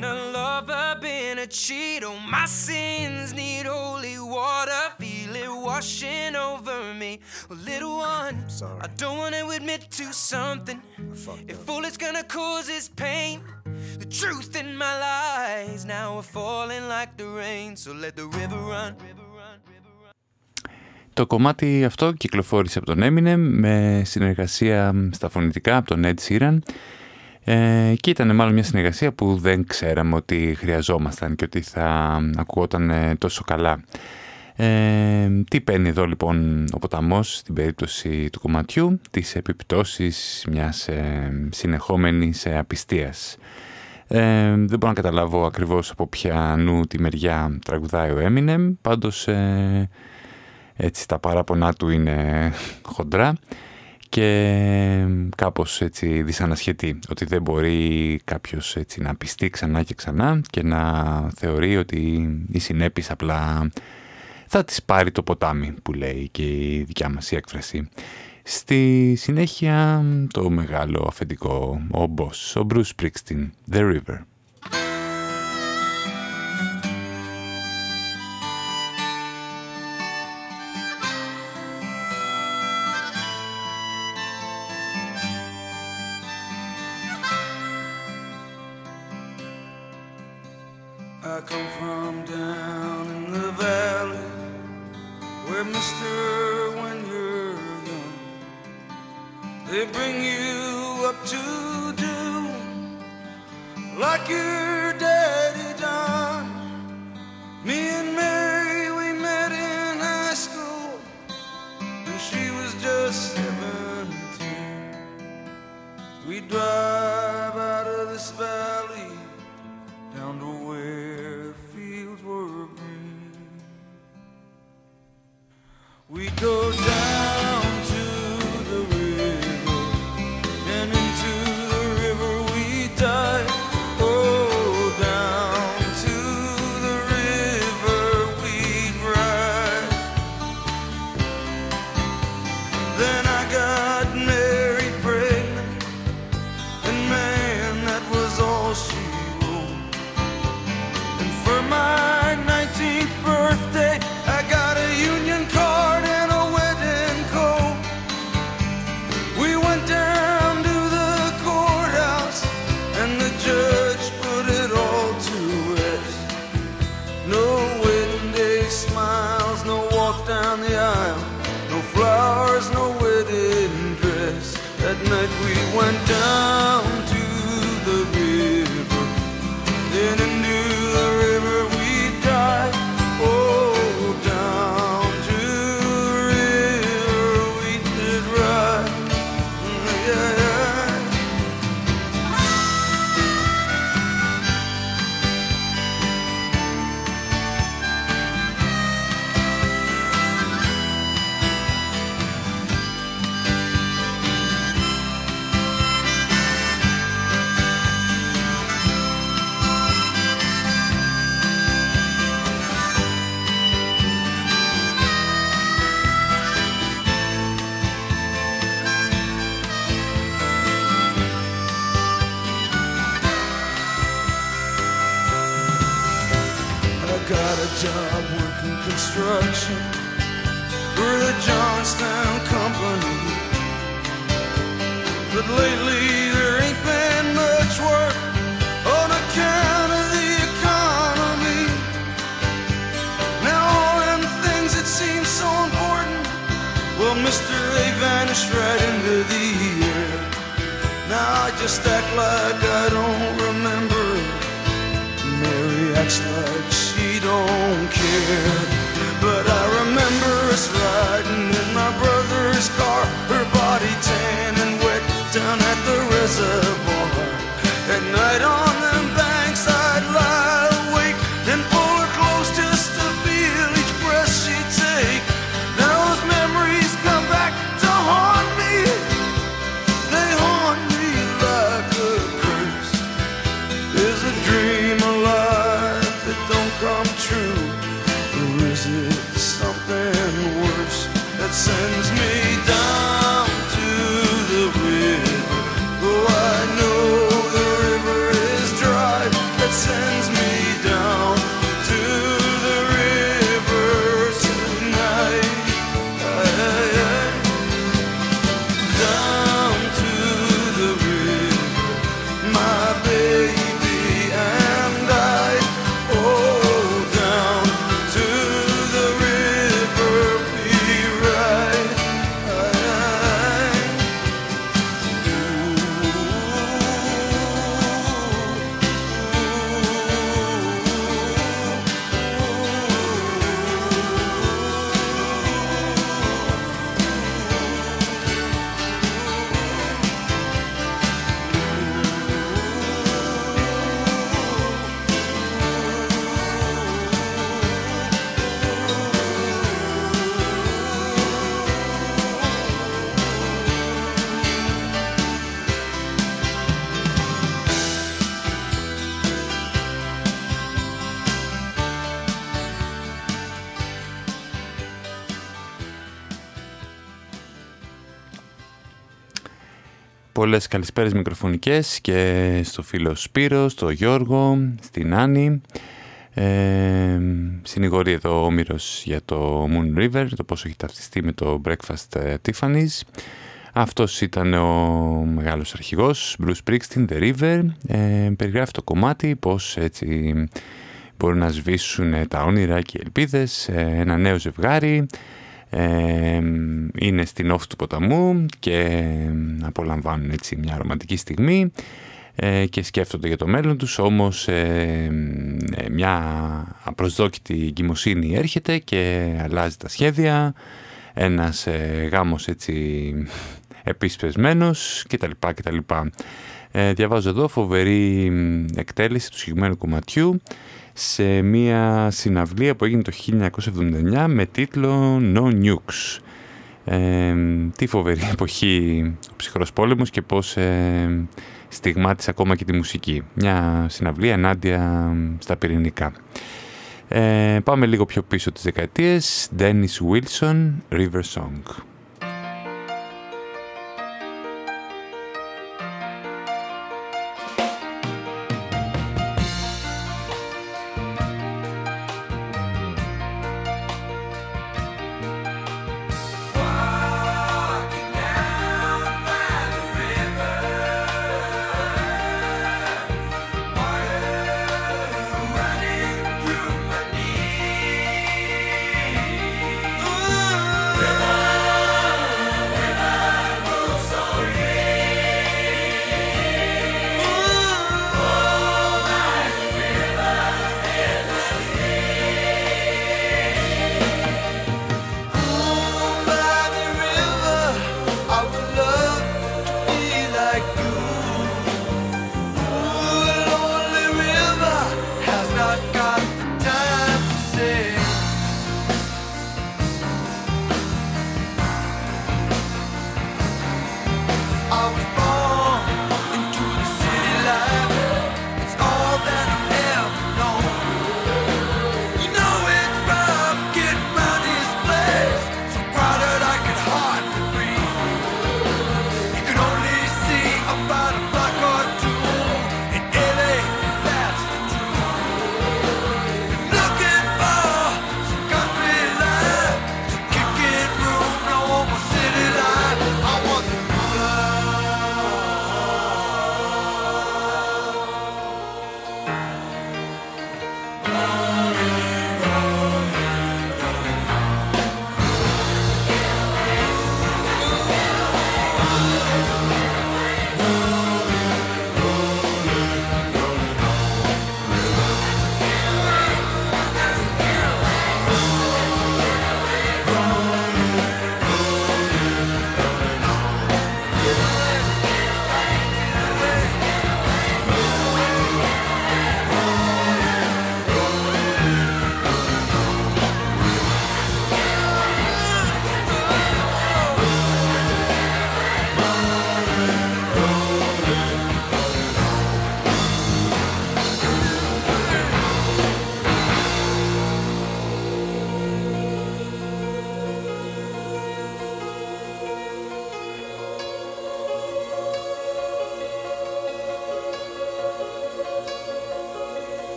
Been a lover, been a cheat. Oh, my sins need holy water, feel it washing over me. Well, little one, Sorry. I don't want to admit to something. If all it's gonna cause is pain, the truth in my lies now are falling like the rain. So let the river run. Το κομμάτι αυτό κυκλοφόρησε από τον Eminem με συνεργασία στα φωνητικά από τον Ed Sheeran ε, και ήταν μάλλον μια συνεργασία που δεν ξέραμε ότι χρειαζόμασταν και ότι θα ακουγόταν τόσο καλά. Ε, τι παίρνει εδώ λοιπόν ο ποταμός στην περίπτωση του κομματιού, τις επιπτώσεις μιας ε, συνεχόμενης ε, απιστίας. Ε, δεν μπορώ να καταλάβω ακριβώς από ποια νου τη μεριά τραγουδάει ο Eminem, πάντως ε, έτσι τα παράπονά του είναι χοντρά και κάπως έτσι δυσανασχετή ότι δεν μπορεί κάποιος έτσι να πιστεί ξανά και ξανά και να θεωρεί ότι η συνέπειες απλά θα της πάρει το ποτάμι που λέει και η δικιά μας η έκφραση. Στη συνέχεια το μεγάλο αφεντικό, ο Boss, ο Bruce Springsteen, The River. Job working construction for the Johnstown Company. But lately there ain't been much work on account of the economy. Now all them things that seem so important, well, Mister, they vanished right into the air. Now I just act like I don't remember don't. But I remember us riding in my brother's car, her body tan and wet down at the reservoir. Πολλές καλησπέρες μικροφωνικές και στο φίλο Σπύρο, στο Γιώργο, στην Άννη. Ε, συνηγορεί εδώ ο Όμηρος για το Moon River, το πόσο έχει ταυτιστεί με το Breakfast ε, Tiffany's. Αυτός ήταν ο μεγάλος αρχηγός, Bruce Springsteen, The River. Ε, περιγράφει το κομμάτι, πώς έτσι μπορούν να σβήσουν τα όνειρα και οι ελπίδες, ε, ένα νέο ζευγάρι, ε, είναι στην όφη του ποταμού και απολαμβάνουν έτσι μια ρομαντική στιγμή ε, και σκέφτονται για το μέλλον τους, όμως ε, μια απροσδόκητη εγκυμοσύνη έρχεται και αλλάζει τα σχέδια, ένας γάμος έτσι επίσπεσμένος κτλ. κτλ. Ε, διαβάζω εδώ φοβερή εκτέλεση του συγκεκριμένου κομματιού σε μια συναυλία που έγινε το 1979 με τίτλο No Nukes. Ε, τι φοβερή εποχή ο ψυχρός πόλεμος και πώς ε, στιγμάτισε ακόμα και τη μουσική. Μια συναυλία ενάντια στα πυρηνικά. Ε, πάμε λίγο πιο πίσω τις δεκαετίες. Dennis Wilson, River Song.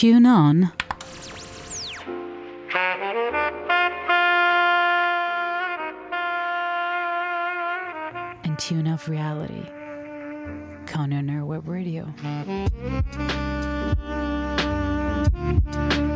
tune on. And tune off reality. Conan web Radio. Música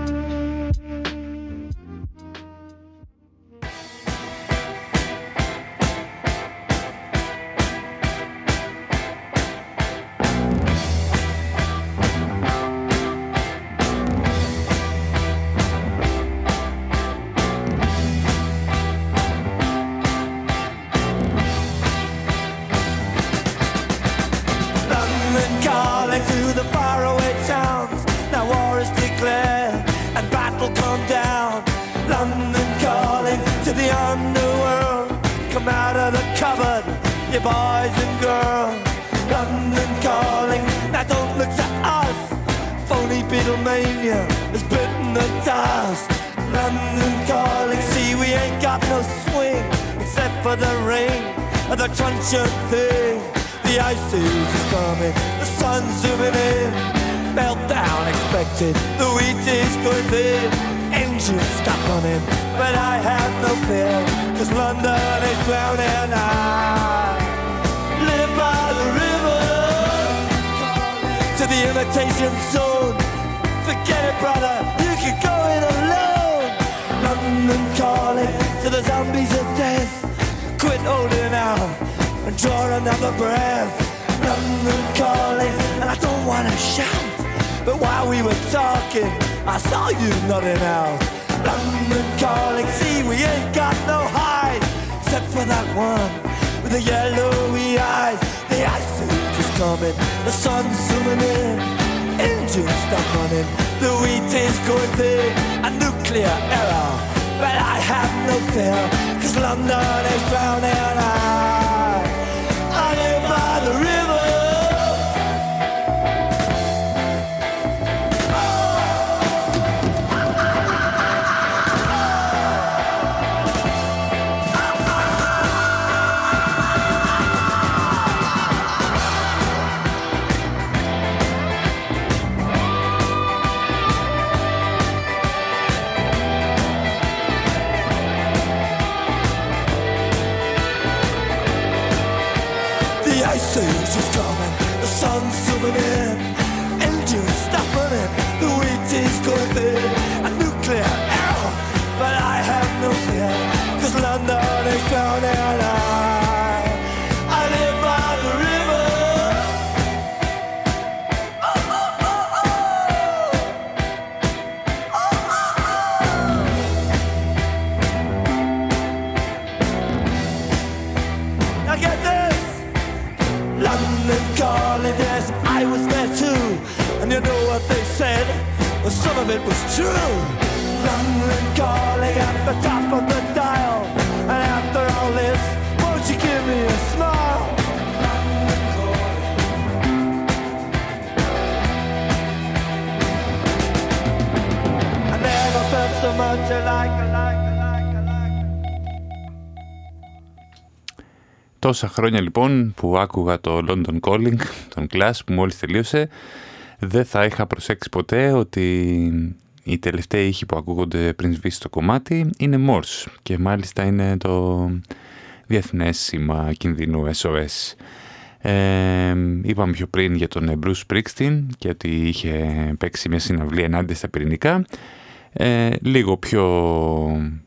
Τόσα χρόνια λοιπόν που άκουγα το London Calling, τον Clash που μόλις τελείωσε, δεν θα είχα προσέξει ποτέ ότι οι τελευταίοι ήχοι που ακούγονται πριν σβήσει το κομμάτι είναι Morse και μάλιστα είναι το διεθνές σήμα κινδύνου SOS. Ε, είπαμε πιο πριν για τον Bruce Springsteen και ότι είχε παίξει μια συναυλία ενάντια στα πυρηνικά. Ε, λίγο πιο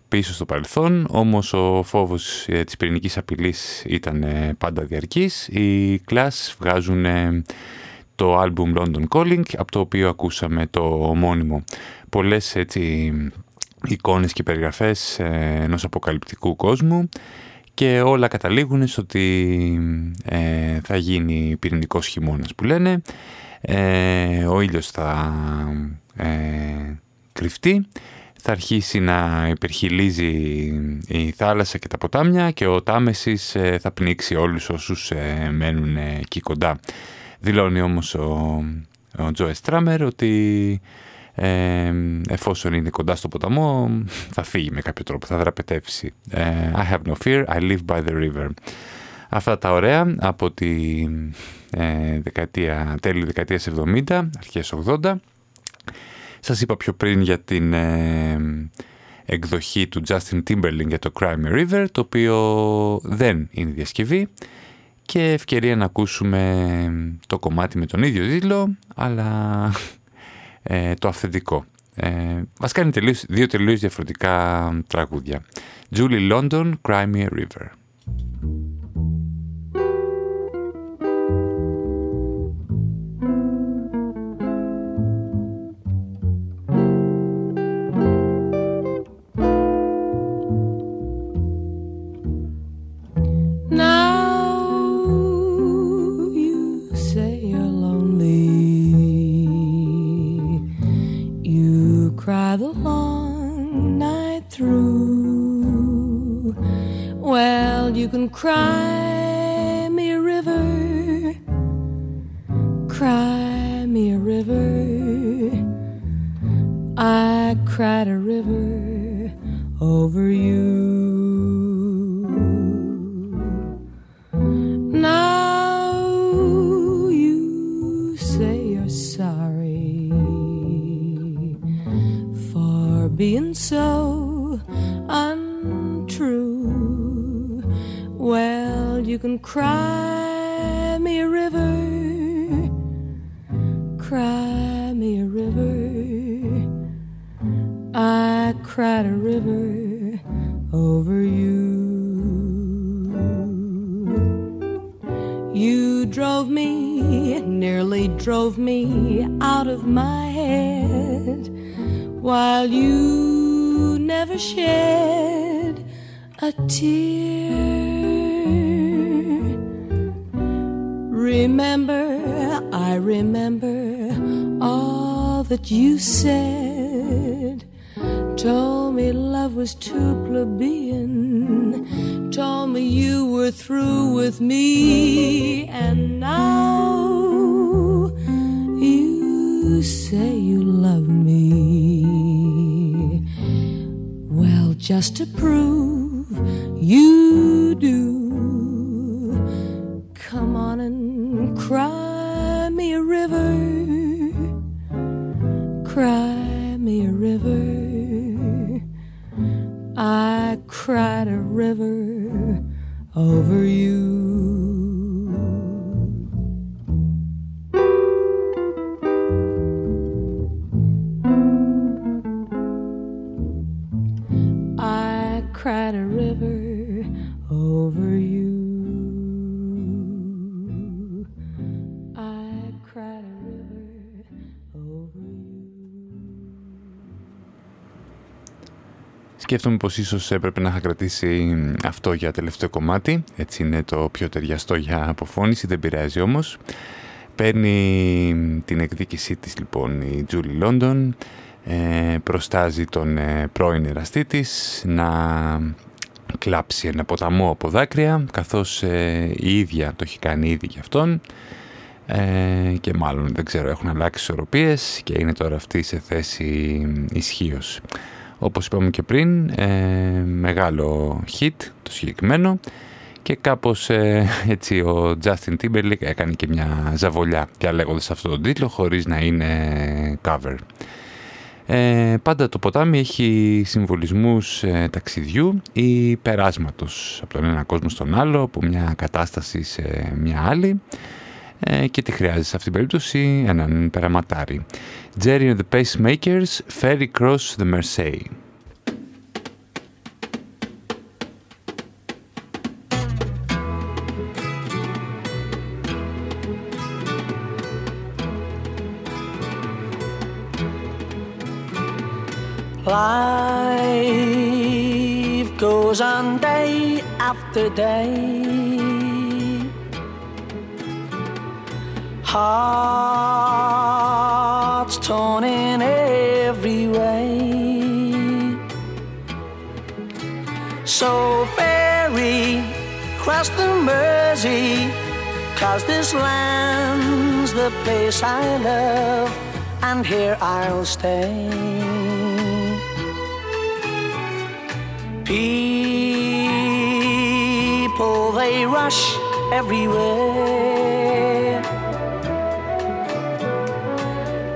πίσω στο παρελθόν, όμως ο φόβος ε, της πυρηνικής απειλής ήταν ε, πάντα διαρκής. Οι Clash βγάζουν ε, το άλμπουμ London Calling, από το οποίο ακούσαμε το ομώνυμο. Πολλές έτσι εικόνες και περιγραφές ε, ενός αποκαλυπτικού κόσμου και όλα καταλήγουν στο ότι ε, θα γίνει πυρηνικός χειμώνας που λένε. Ε, ο ήλιος θα ε, κρυφτεί, θα αρχίσει να υπερχιλίζει η θάλασσα και τα ποτάμια και ο Τάμεσης ε, θα πνίξει όλους όσους ε, μένουν ε, εκεί κοντά. Δηλώνει όμως ο, ο Τζο Εστράμερ ότι ε, εφόσον είναι κοντά στο ποταμό θα φύγει με κάποιο τρόπο, θα δραπετεύσει. Ε, I have no fear, I live by the river. Αυτά τα ωραία από τη ε, δεκαετία, τέλη δεκαετίας 70, αρχές 80. Σας είπα πιο πριν για την ε, εκδοχή του Justin Timberlake για το Crime River, το οποίο δεν είναι διασκευή. και ευκαιρία να ακούσουμε το κομμάτι με τον ίδιο τίτλο, αλλά ε, το αυθεντικό. Ε, βασικά είναι τελείως, δύο τελείως διαφορετικά τραγούδια. Julie London, Cry Me a River. You can cry me a river. Cry me a river. I cried a river over you. You can cry me a river, cry me a river. I cried a river over you. You drove me, nearly drove me out of my head, while you never shed a tear. Remember, I remember all that you said. Told me love was too plebeian. Told me you were through with me. And now you say you love me. Well, just to prove you do, cry me a river. Cry me a river. I cried a river over you. I cried a Σκέφτομαι πως ίσως έπρεπε να είχα κρατήσει αυτό για τελευταίο κομμάτι. Έτσι είναι το πιο ταιριαστό για αποφώνηση, δεν πειράζει όμως. Παίρνει την εκδίκησή της λοιπόν η Julie London, ε, προστάζει τον ε, πρώην εραστή της να κλάψει ένα ποταμό από δάκρυα, καθώς ε, η ίδια το έχει κάνει ήδη για αυτόν ε, και μάλλον δεν ξέρω έχουν αλλάξει ισορροπίες και είναι τώρα αυτή σε θέση ισχύως. Όπως είπαμε και πριν, ε, μεγάλο hit το συγκεκριμένο και κάπως ε, έτσι ο Justin Timberlake έκανε και μια ζαβολιά διαλέγοντας αυτό τον τίτλο χωρίς να είναι cover. Ε, πάντα το ποτάμι έχει συμβολισμούς ε, ταξιδιού ή περάσματος από τον ένα κόσμο στον άλλο, από μια κατάσταση σε μια άλλη ε, και τι χρειάζεται σε αυτήν την περίπτωση έναν περαματάρι. Jerry and the Pacemakers, Ferry Cross the Mersey. Life goes on day after day. Hearts torn in every way. So ferry cross the Mersey, cause this land's the place I love, and here I'll stay. People, they rush everywhere.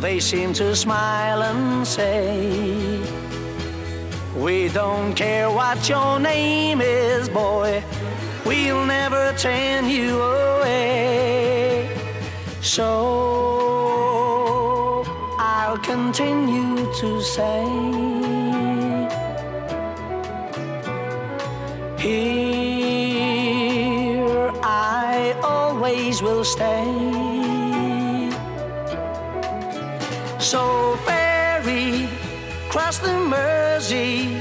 they seem to smile and say, We don't care what your name is, boy, we'll never turn you away. So I'll continue to say, Here I always will stay. Cross the Mersey,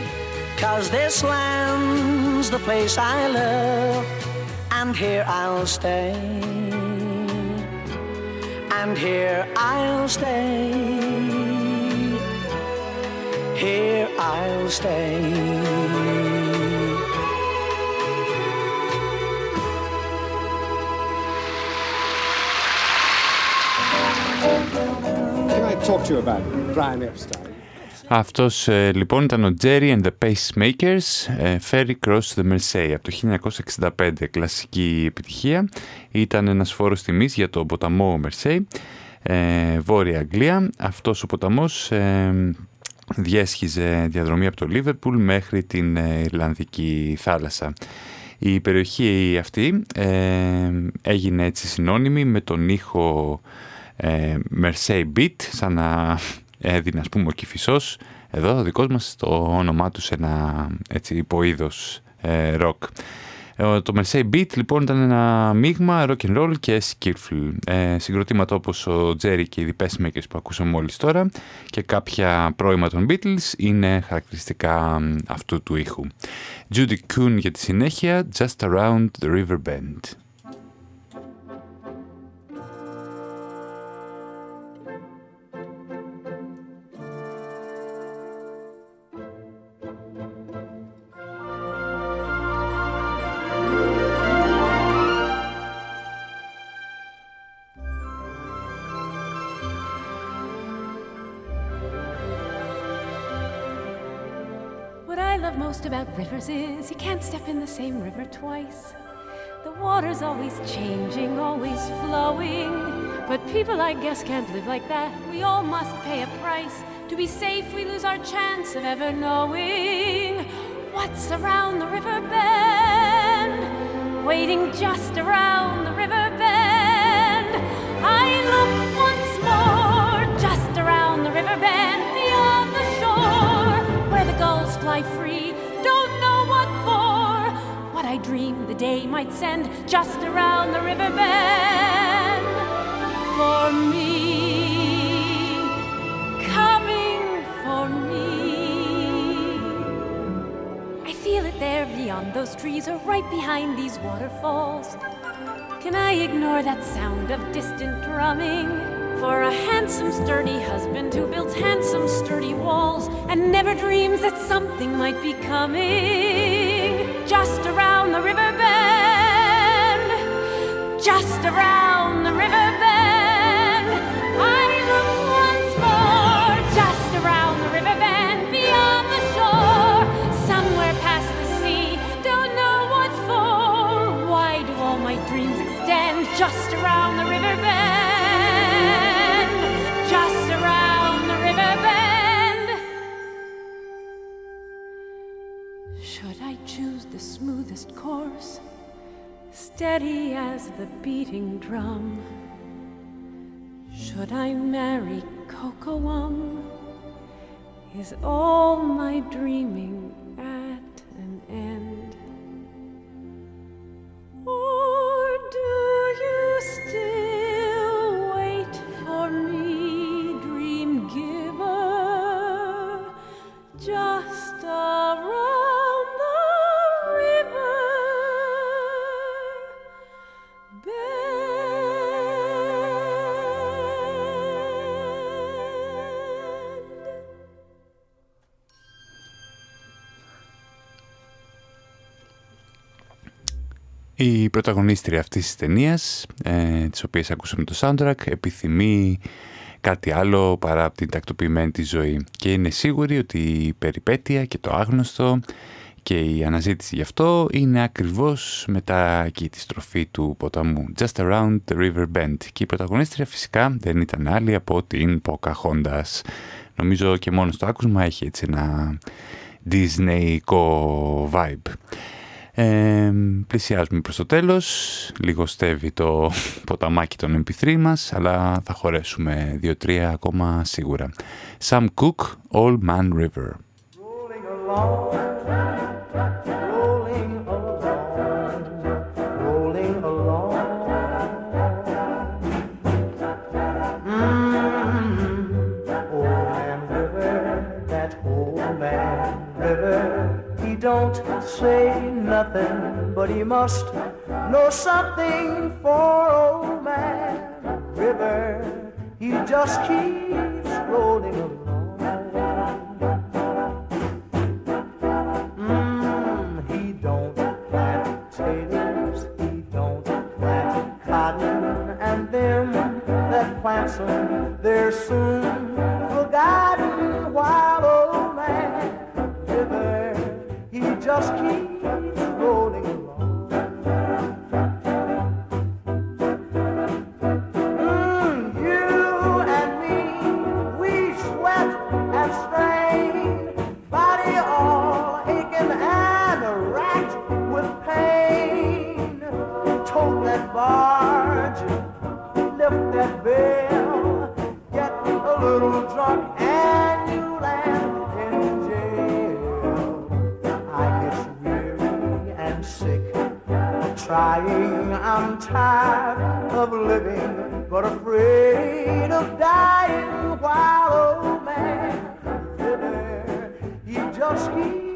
cause this land's the place I love, and here I'll stay. And here I'll stay. Here I'll stay. Can I talk to you about Brian Epstein? Αυτός ε, λοιπόν ήταν ο Jerry and the Pacemakers, ε, Ferry Cross the Mersey από το 1965, κλασική επιτυχία. Ήταν ένας φόρος τιμής για το ποταμό Mersey, ε, Βόρεια Αγγλία. Αυτός ο ποταμός ε, διέσχιζε διαδρομή από το Λίβερπουλ μέχρι την ε, Ιρλανδική θάλασσα. Η περιοχή αυτή ε, έγινε έτσι συνώνυμη με τον ήχο ε, Mersey Beat, σαν να έδινε ας πούμε ο Κηφισός, εδώ ο δικός μας το όνομά τους σε ένα έτσι υποείδος ε, rock. Ε, το Mersey Beat λοιπόν ήταν ένα μείγμα rock and roll και skiffle. Ε, συγκροτήματα όπως ο Jerry και οι The Pacemakers που ακούσαμε μόλις τώρα και κάποια πρώιμα των Beatles είναι χαρακτηριστικά αυτού του ήχου. Judy Kuhn για τη συνέχεια, Just Around the River Bend. About rivers is you can't step in the same river twice. The water's always changing, always flowing. But people, I guess, can't live like that. We all must pay a price. To be safe, we lose our chance of ever knowing what's around the river bend. Waiting just around the river bend. I look once more, I dream the day might send, just around the river bend. For me, coming for me. I feel it there beyond those trees or right behind these waterfalls. Can I ignore that sound of distant drumming? For a handsome, sturdy husband who builds handsome, sturdy walls and never dreams that something might be coming. Just around the river bend, just around the river bend. I look once more, just around the river bend, beyond the shore, somewhere past the sea. Don't know what for. Why do all my dreams extend just around the the smoothest course, steady as the beating drum? Should I marry Cocoam? Is all my dreaming Η πρωταγωνίστρια αυτής της ταινίας, ε, της οποίας ακούσαμε το soundtrack, επιθυμεί κάτι άλλο παρά από την τακτοποιημένη της ζωή. Και είναι σίγουρη ότι η περιπέτεια και το άγνωστο και η αναζήτηση γι' αυτό είναι ακριβώς μετά εκεί τη στροφή του ποταμού. Just Around the River Bend. Και η πρωταγωνίστρια φυσικά δεν ήταν άλλη από την Pocahontas. Νομίζω και μόνος στο άκουσμα έχει έτσι ένα Disney-κο vibe ε, πλησιάζουμε προς το τέλος, λιγοστεύει το ποταμάκι των MP3 μας, αλλά θα χωρέσουμε δύο-τρία ακόμα σίγουρα. Sam Cooke, All Man River. don't say nothing, but he must know something for old man River. He just keeps rolling along. Mm, he don't plant potatoes, he don't plant cotton, and them that plants they're soon forgotten while old man River he just keeps morning. Trying. I'm tired of living, but afraid of dying while old man he just keeps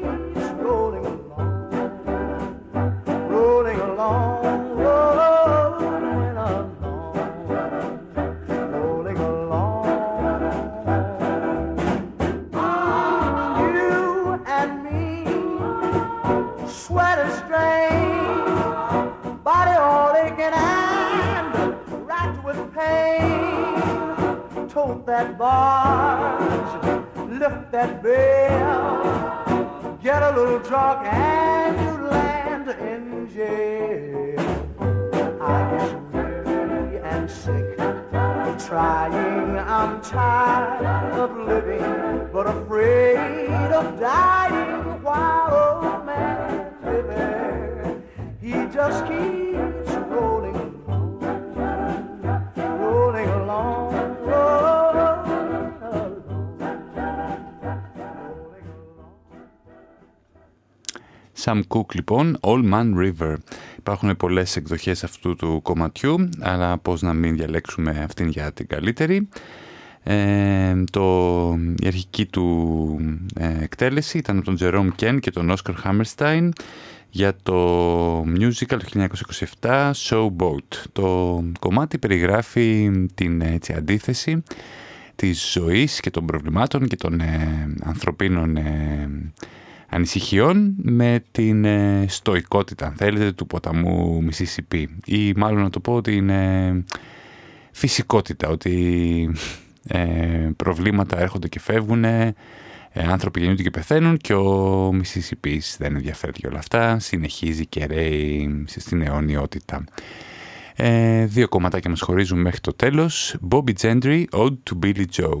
That barge, lift that bell, get a little drunk and you land in jail. I get weary and sick of trying. I'm tired of living, but afraid of dying while old man River, he just keeps Sam Cooke λοιπόν, All Man River. Υπάρχουν πολλές εκδοχές αυτού του κομματιού, αλλά πώς να μην διαλέξουμε αυτήν για την καλύτερη. Ε, το, η αρχική του ε, εκτέλεση ήταν από τον Jerome Ken και τον Oscar Hammerstein για το musical του 1927 Showboat. Το κομμάτι περιγράφει την έτσι, αντίθεση της ζωής και των προβλημάτων και των ε, ανθρωπίνων ε, ανησυχιών με την ε, στοικότητα, αν θέλετε, του ποταμού Mississippi ή μάλλον να το πω ότι είναι φυσικότητα, ότι ε, προβλήματα έρχονται και φεύγουν, ε, άνθρωποι γεννιούνται και πεθαίνουν και ο Μισισιπής δεν ενδιαφέρει για όλα αυτά, συνεχίζει και ρέει στην αιωνιότητα. Ε, δύο κομματάκια μας χωρίζουν μέχρι το τέλος. Bobby Gentry, Ode to Billy Joe.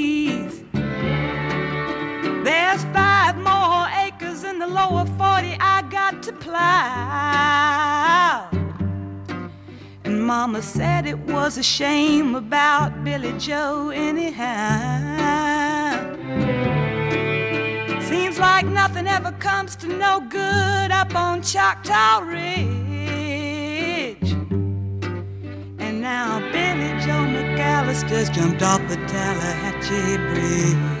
There's five more acres in the lower 40 I got to plow. And Mama said it was a shame about Billy Joe, anyhow. Seems like nothing ever comes to no good up on Choctaw Ridge. And now Billy Joe McAllister's jumped off the Tallahatchie Bridge.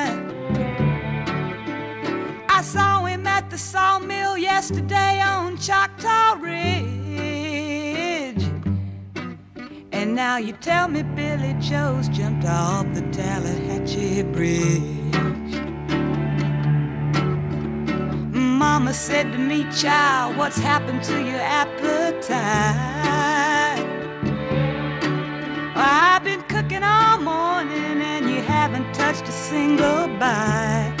I saw him at the sawmill yesterday on Choctaw Ridge. And now you tell me Billy Joe's jumped off the Tallahatchie Bridge. Mama said to me, child, what's happened to your appetite? I've been cooking all morning and you haven't touched a single bite.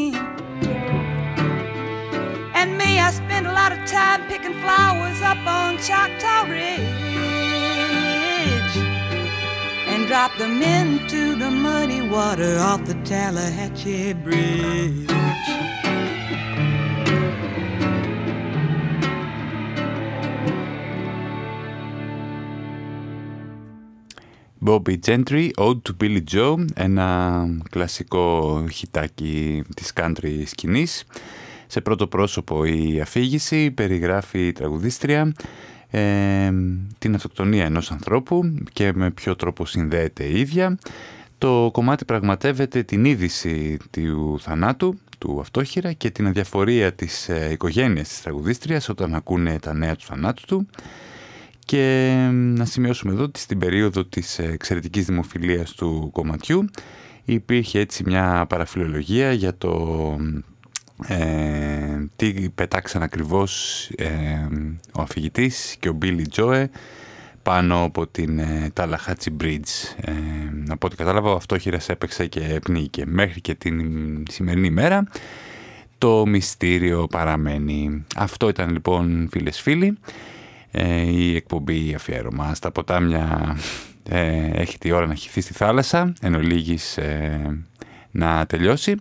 And me, I spend a lot of time picking flowers up on Choctaw Ridge and drop them into the muddy water off the Tallahatchie Bridge. Bobby Gentry, Ode to Billy Joe, ένα κλασικό χιτάκι της country σκηνής. Σε πρώτο πρόσωπο η αφήγηση περιγράφει η τραγουδίστρια ε, την αυτοκτονία ενός ανθρώπου και με ποιο τρόπο συνδέεται η ίδια. Το κομμάτι πραγματεύεται την είδηση του θανάτου του αυτόχειρα και την αδιαφορία της ε, οικογένειας της τραγουδίστριας όταν ακούνε τα νέα του θανάτου του και να σημειώσουμε εδώ ότι στην περίοδο της εξαιρετικής δημοφιλίας του κομματιού υπήρχε έτσι μια παραφιλολογία για το ε, τι πετάξαν ακριβώς ε, ο αφηγητής και ο Μπίλι Τζόε πάνω από την ε, Ταλαχάτσι Bridge. Ε, από ό,τι κατάλαβα ο αυτόχειρας έπαιξε και πνίγηκε. Μέχρι και την σημερινή μέρα το μυστήριο παραμένει. Αυτό ήταν λοιπόν φίλες φίλοι ε, η εκπομπή αφιέρωμα στα ποτάμια ε, έχει τη ώρα να χυθεί στη θάλασσα εν ολίγης ε, να τελειώσει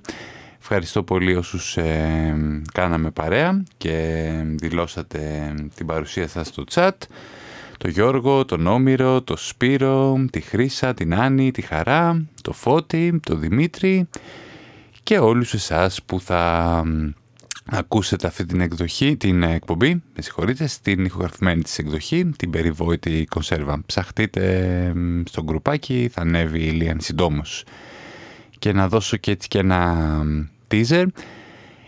ευχαριστώ πολύ όσους ε, κάναμε παρέα και δηλώσατε την παρουσία σας στο chat το Γιώργο, τον Όμηρο, το Σπύρο, τη Χρύσα, την Άννη, τη Χαρά, το Φώτη, το Δημήτρη και όλους εσάς που θα ακούσετε αυτή την εκδοχή, την εκπομπή, με συγχωρείτε, στην ηχογραφημένη της εκδοχή, την περιβόητη κονσέρβα. Ψαχτείτε στο γκρουπάκι, θα ανέβει η Λίαν συντόμως. Και να δώσω και έτσι και ένα teaser.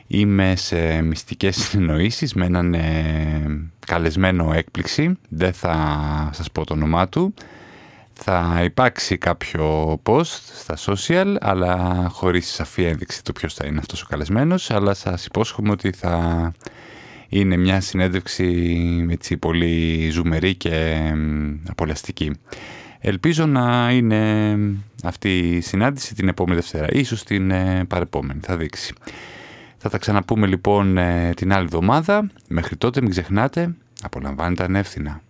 Είμαι σε μυστικές συνεννοήσεις με έναν ε, καλεσμένο έκπληξη. Δεν θα σας πω το όνομά του. Θα υπάρξει κάποιο post στα social, αλλά χωρίς σαφή ένδειξη το ποιος θα είναι αυτός ο καλεσμένος, αλλά σας υπόσχομαι ότι θα είναι μια συνέντευξη έτσι, πολύ ζουμερή και απολαστική. Ελπίζω να είναι αυτή η συνάντηση την επόμενη Δευτέρα, ίσως την ε, παρεπόμενη, θα δείξει. Θα τα ξαναπούμε λοιπόν ε, την άλλη εβδομάδα. Μέχρι τότε μην ξεχνάτε, απολαμβάνετε ανεύθυνα.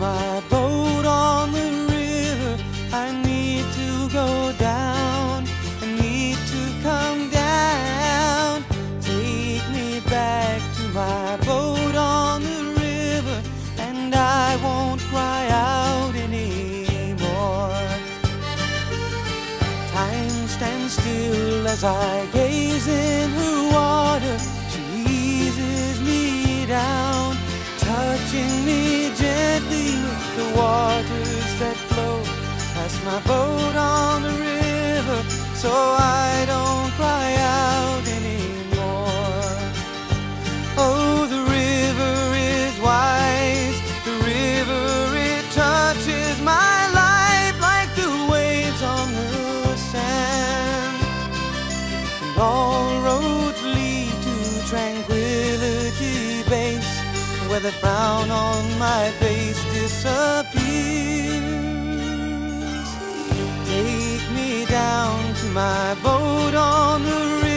My boat on the river. I need to go down. I need to come down. Take me back to my boat on the river, and I won't cry out anymore. Time stands still as I gaze waters that flow past my boat on the river, so I don't cry out anymore. Oh, the river is wise. The river, it touches my life like the waves on the sand. And all roads lead to tranquility base, where the frown on my face disappears. Take me down to my boat on the river,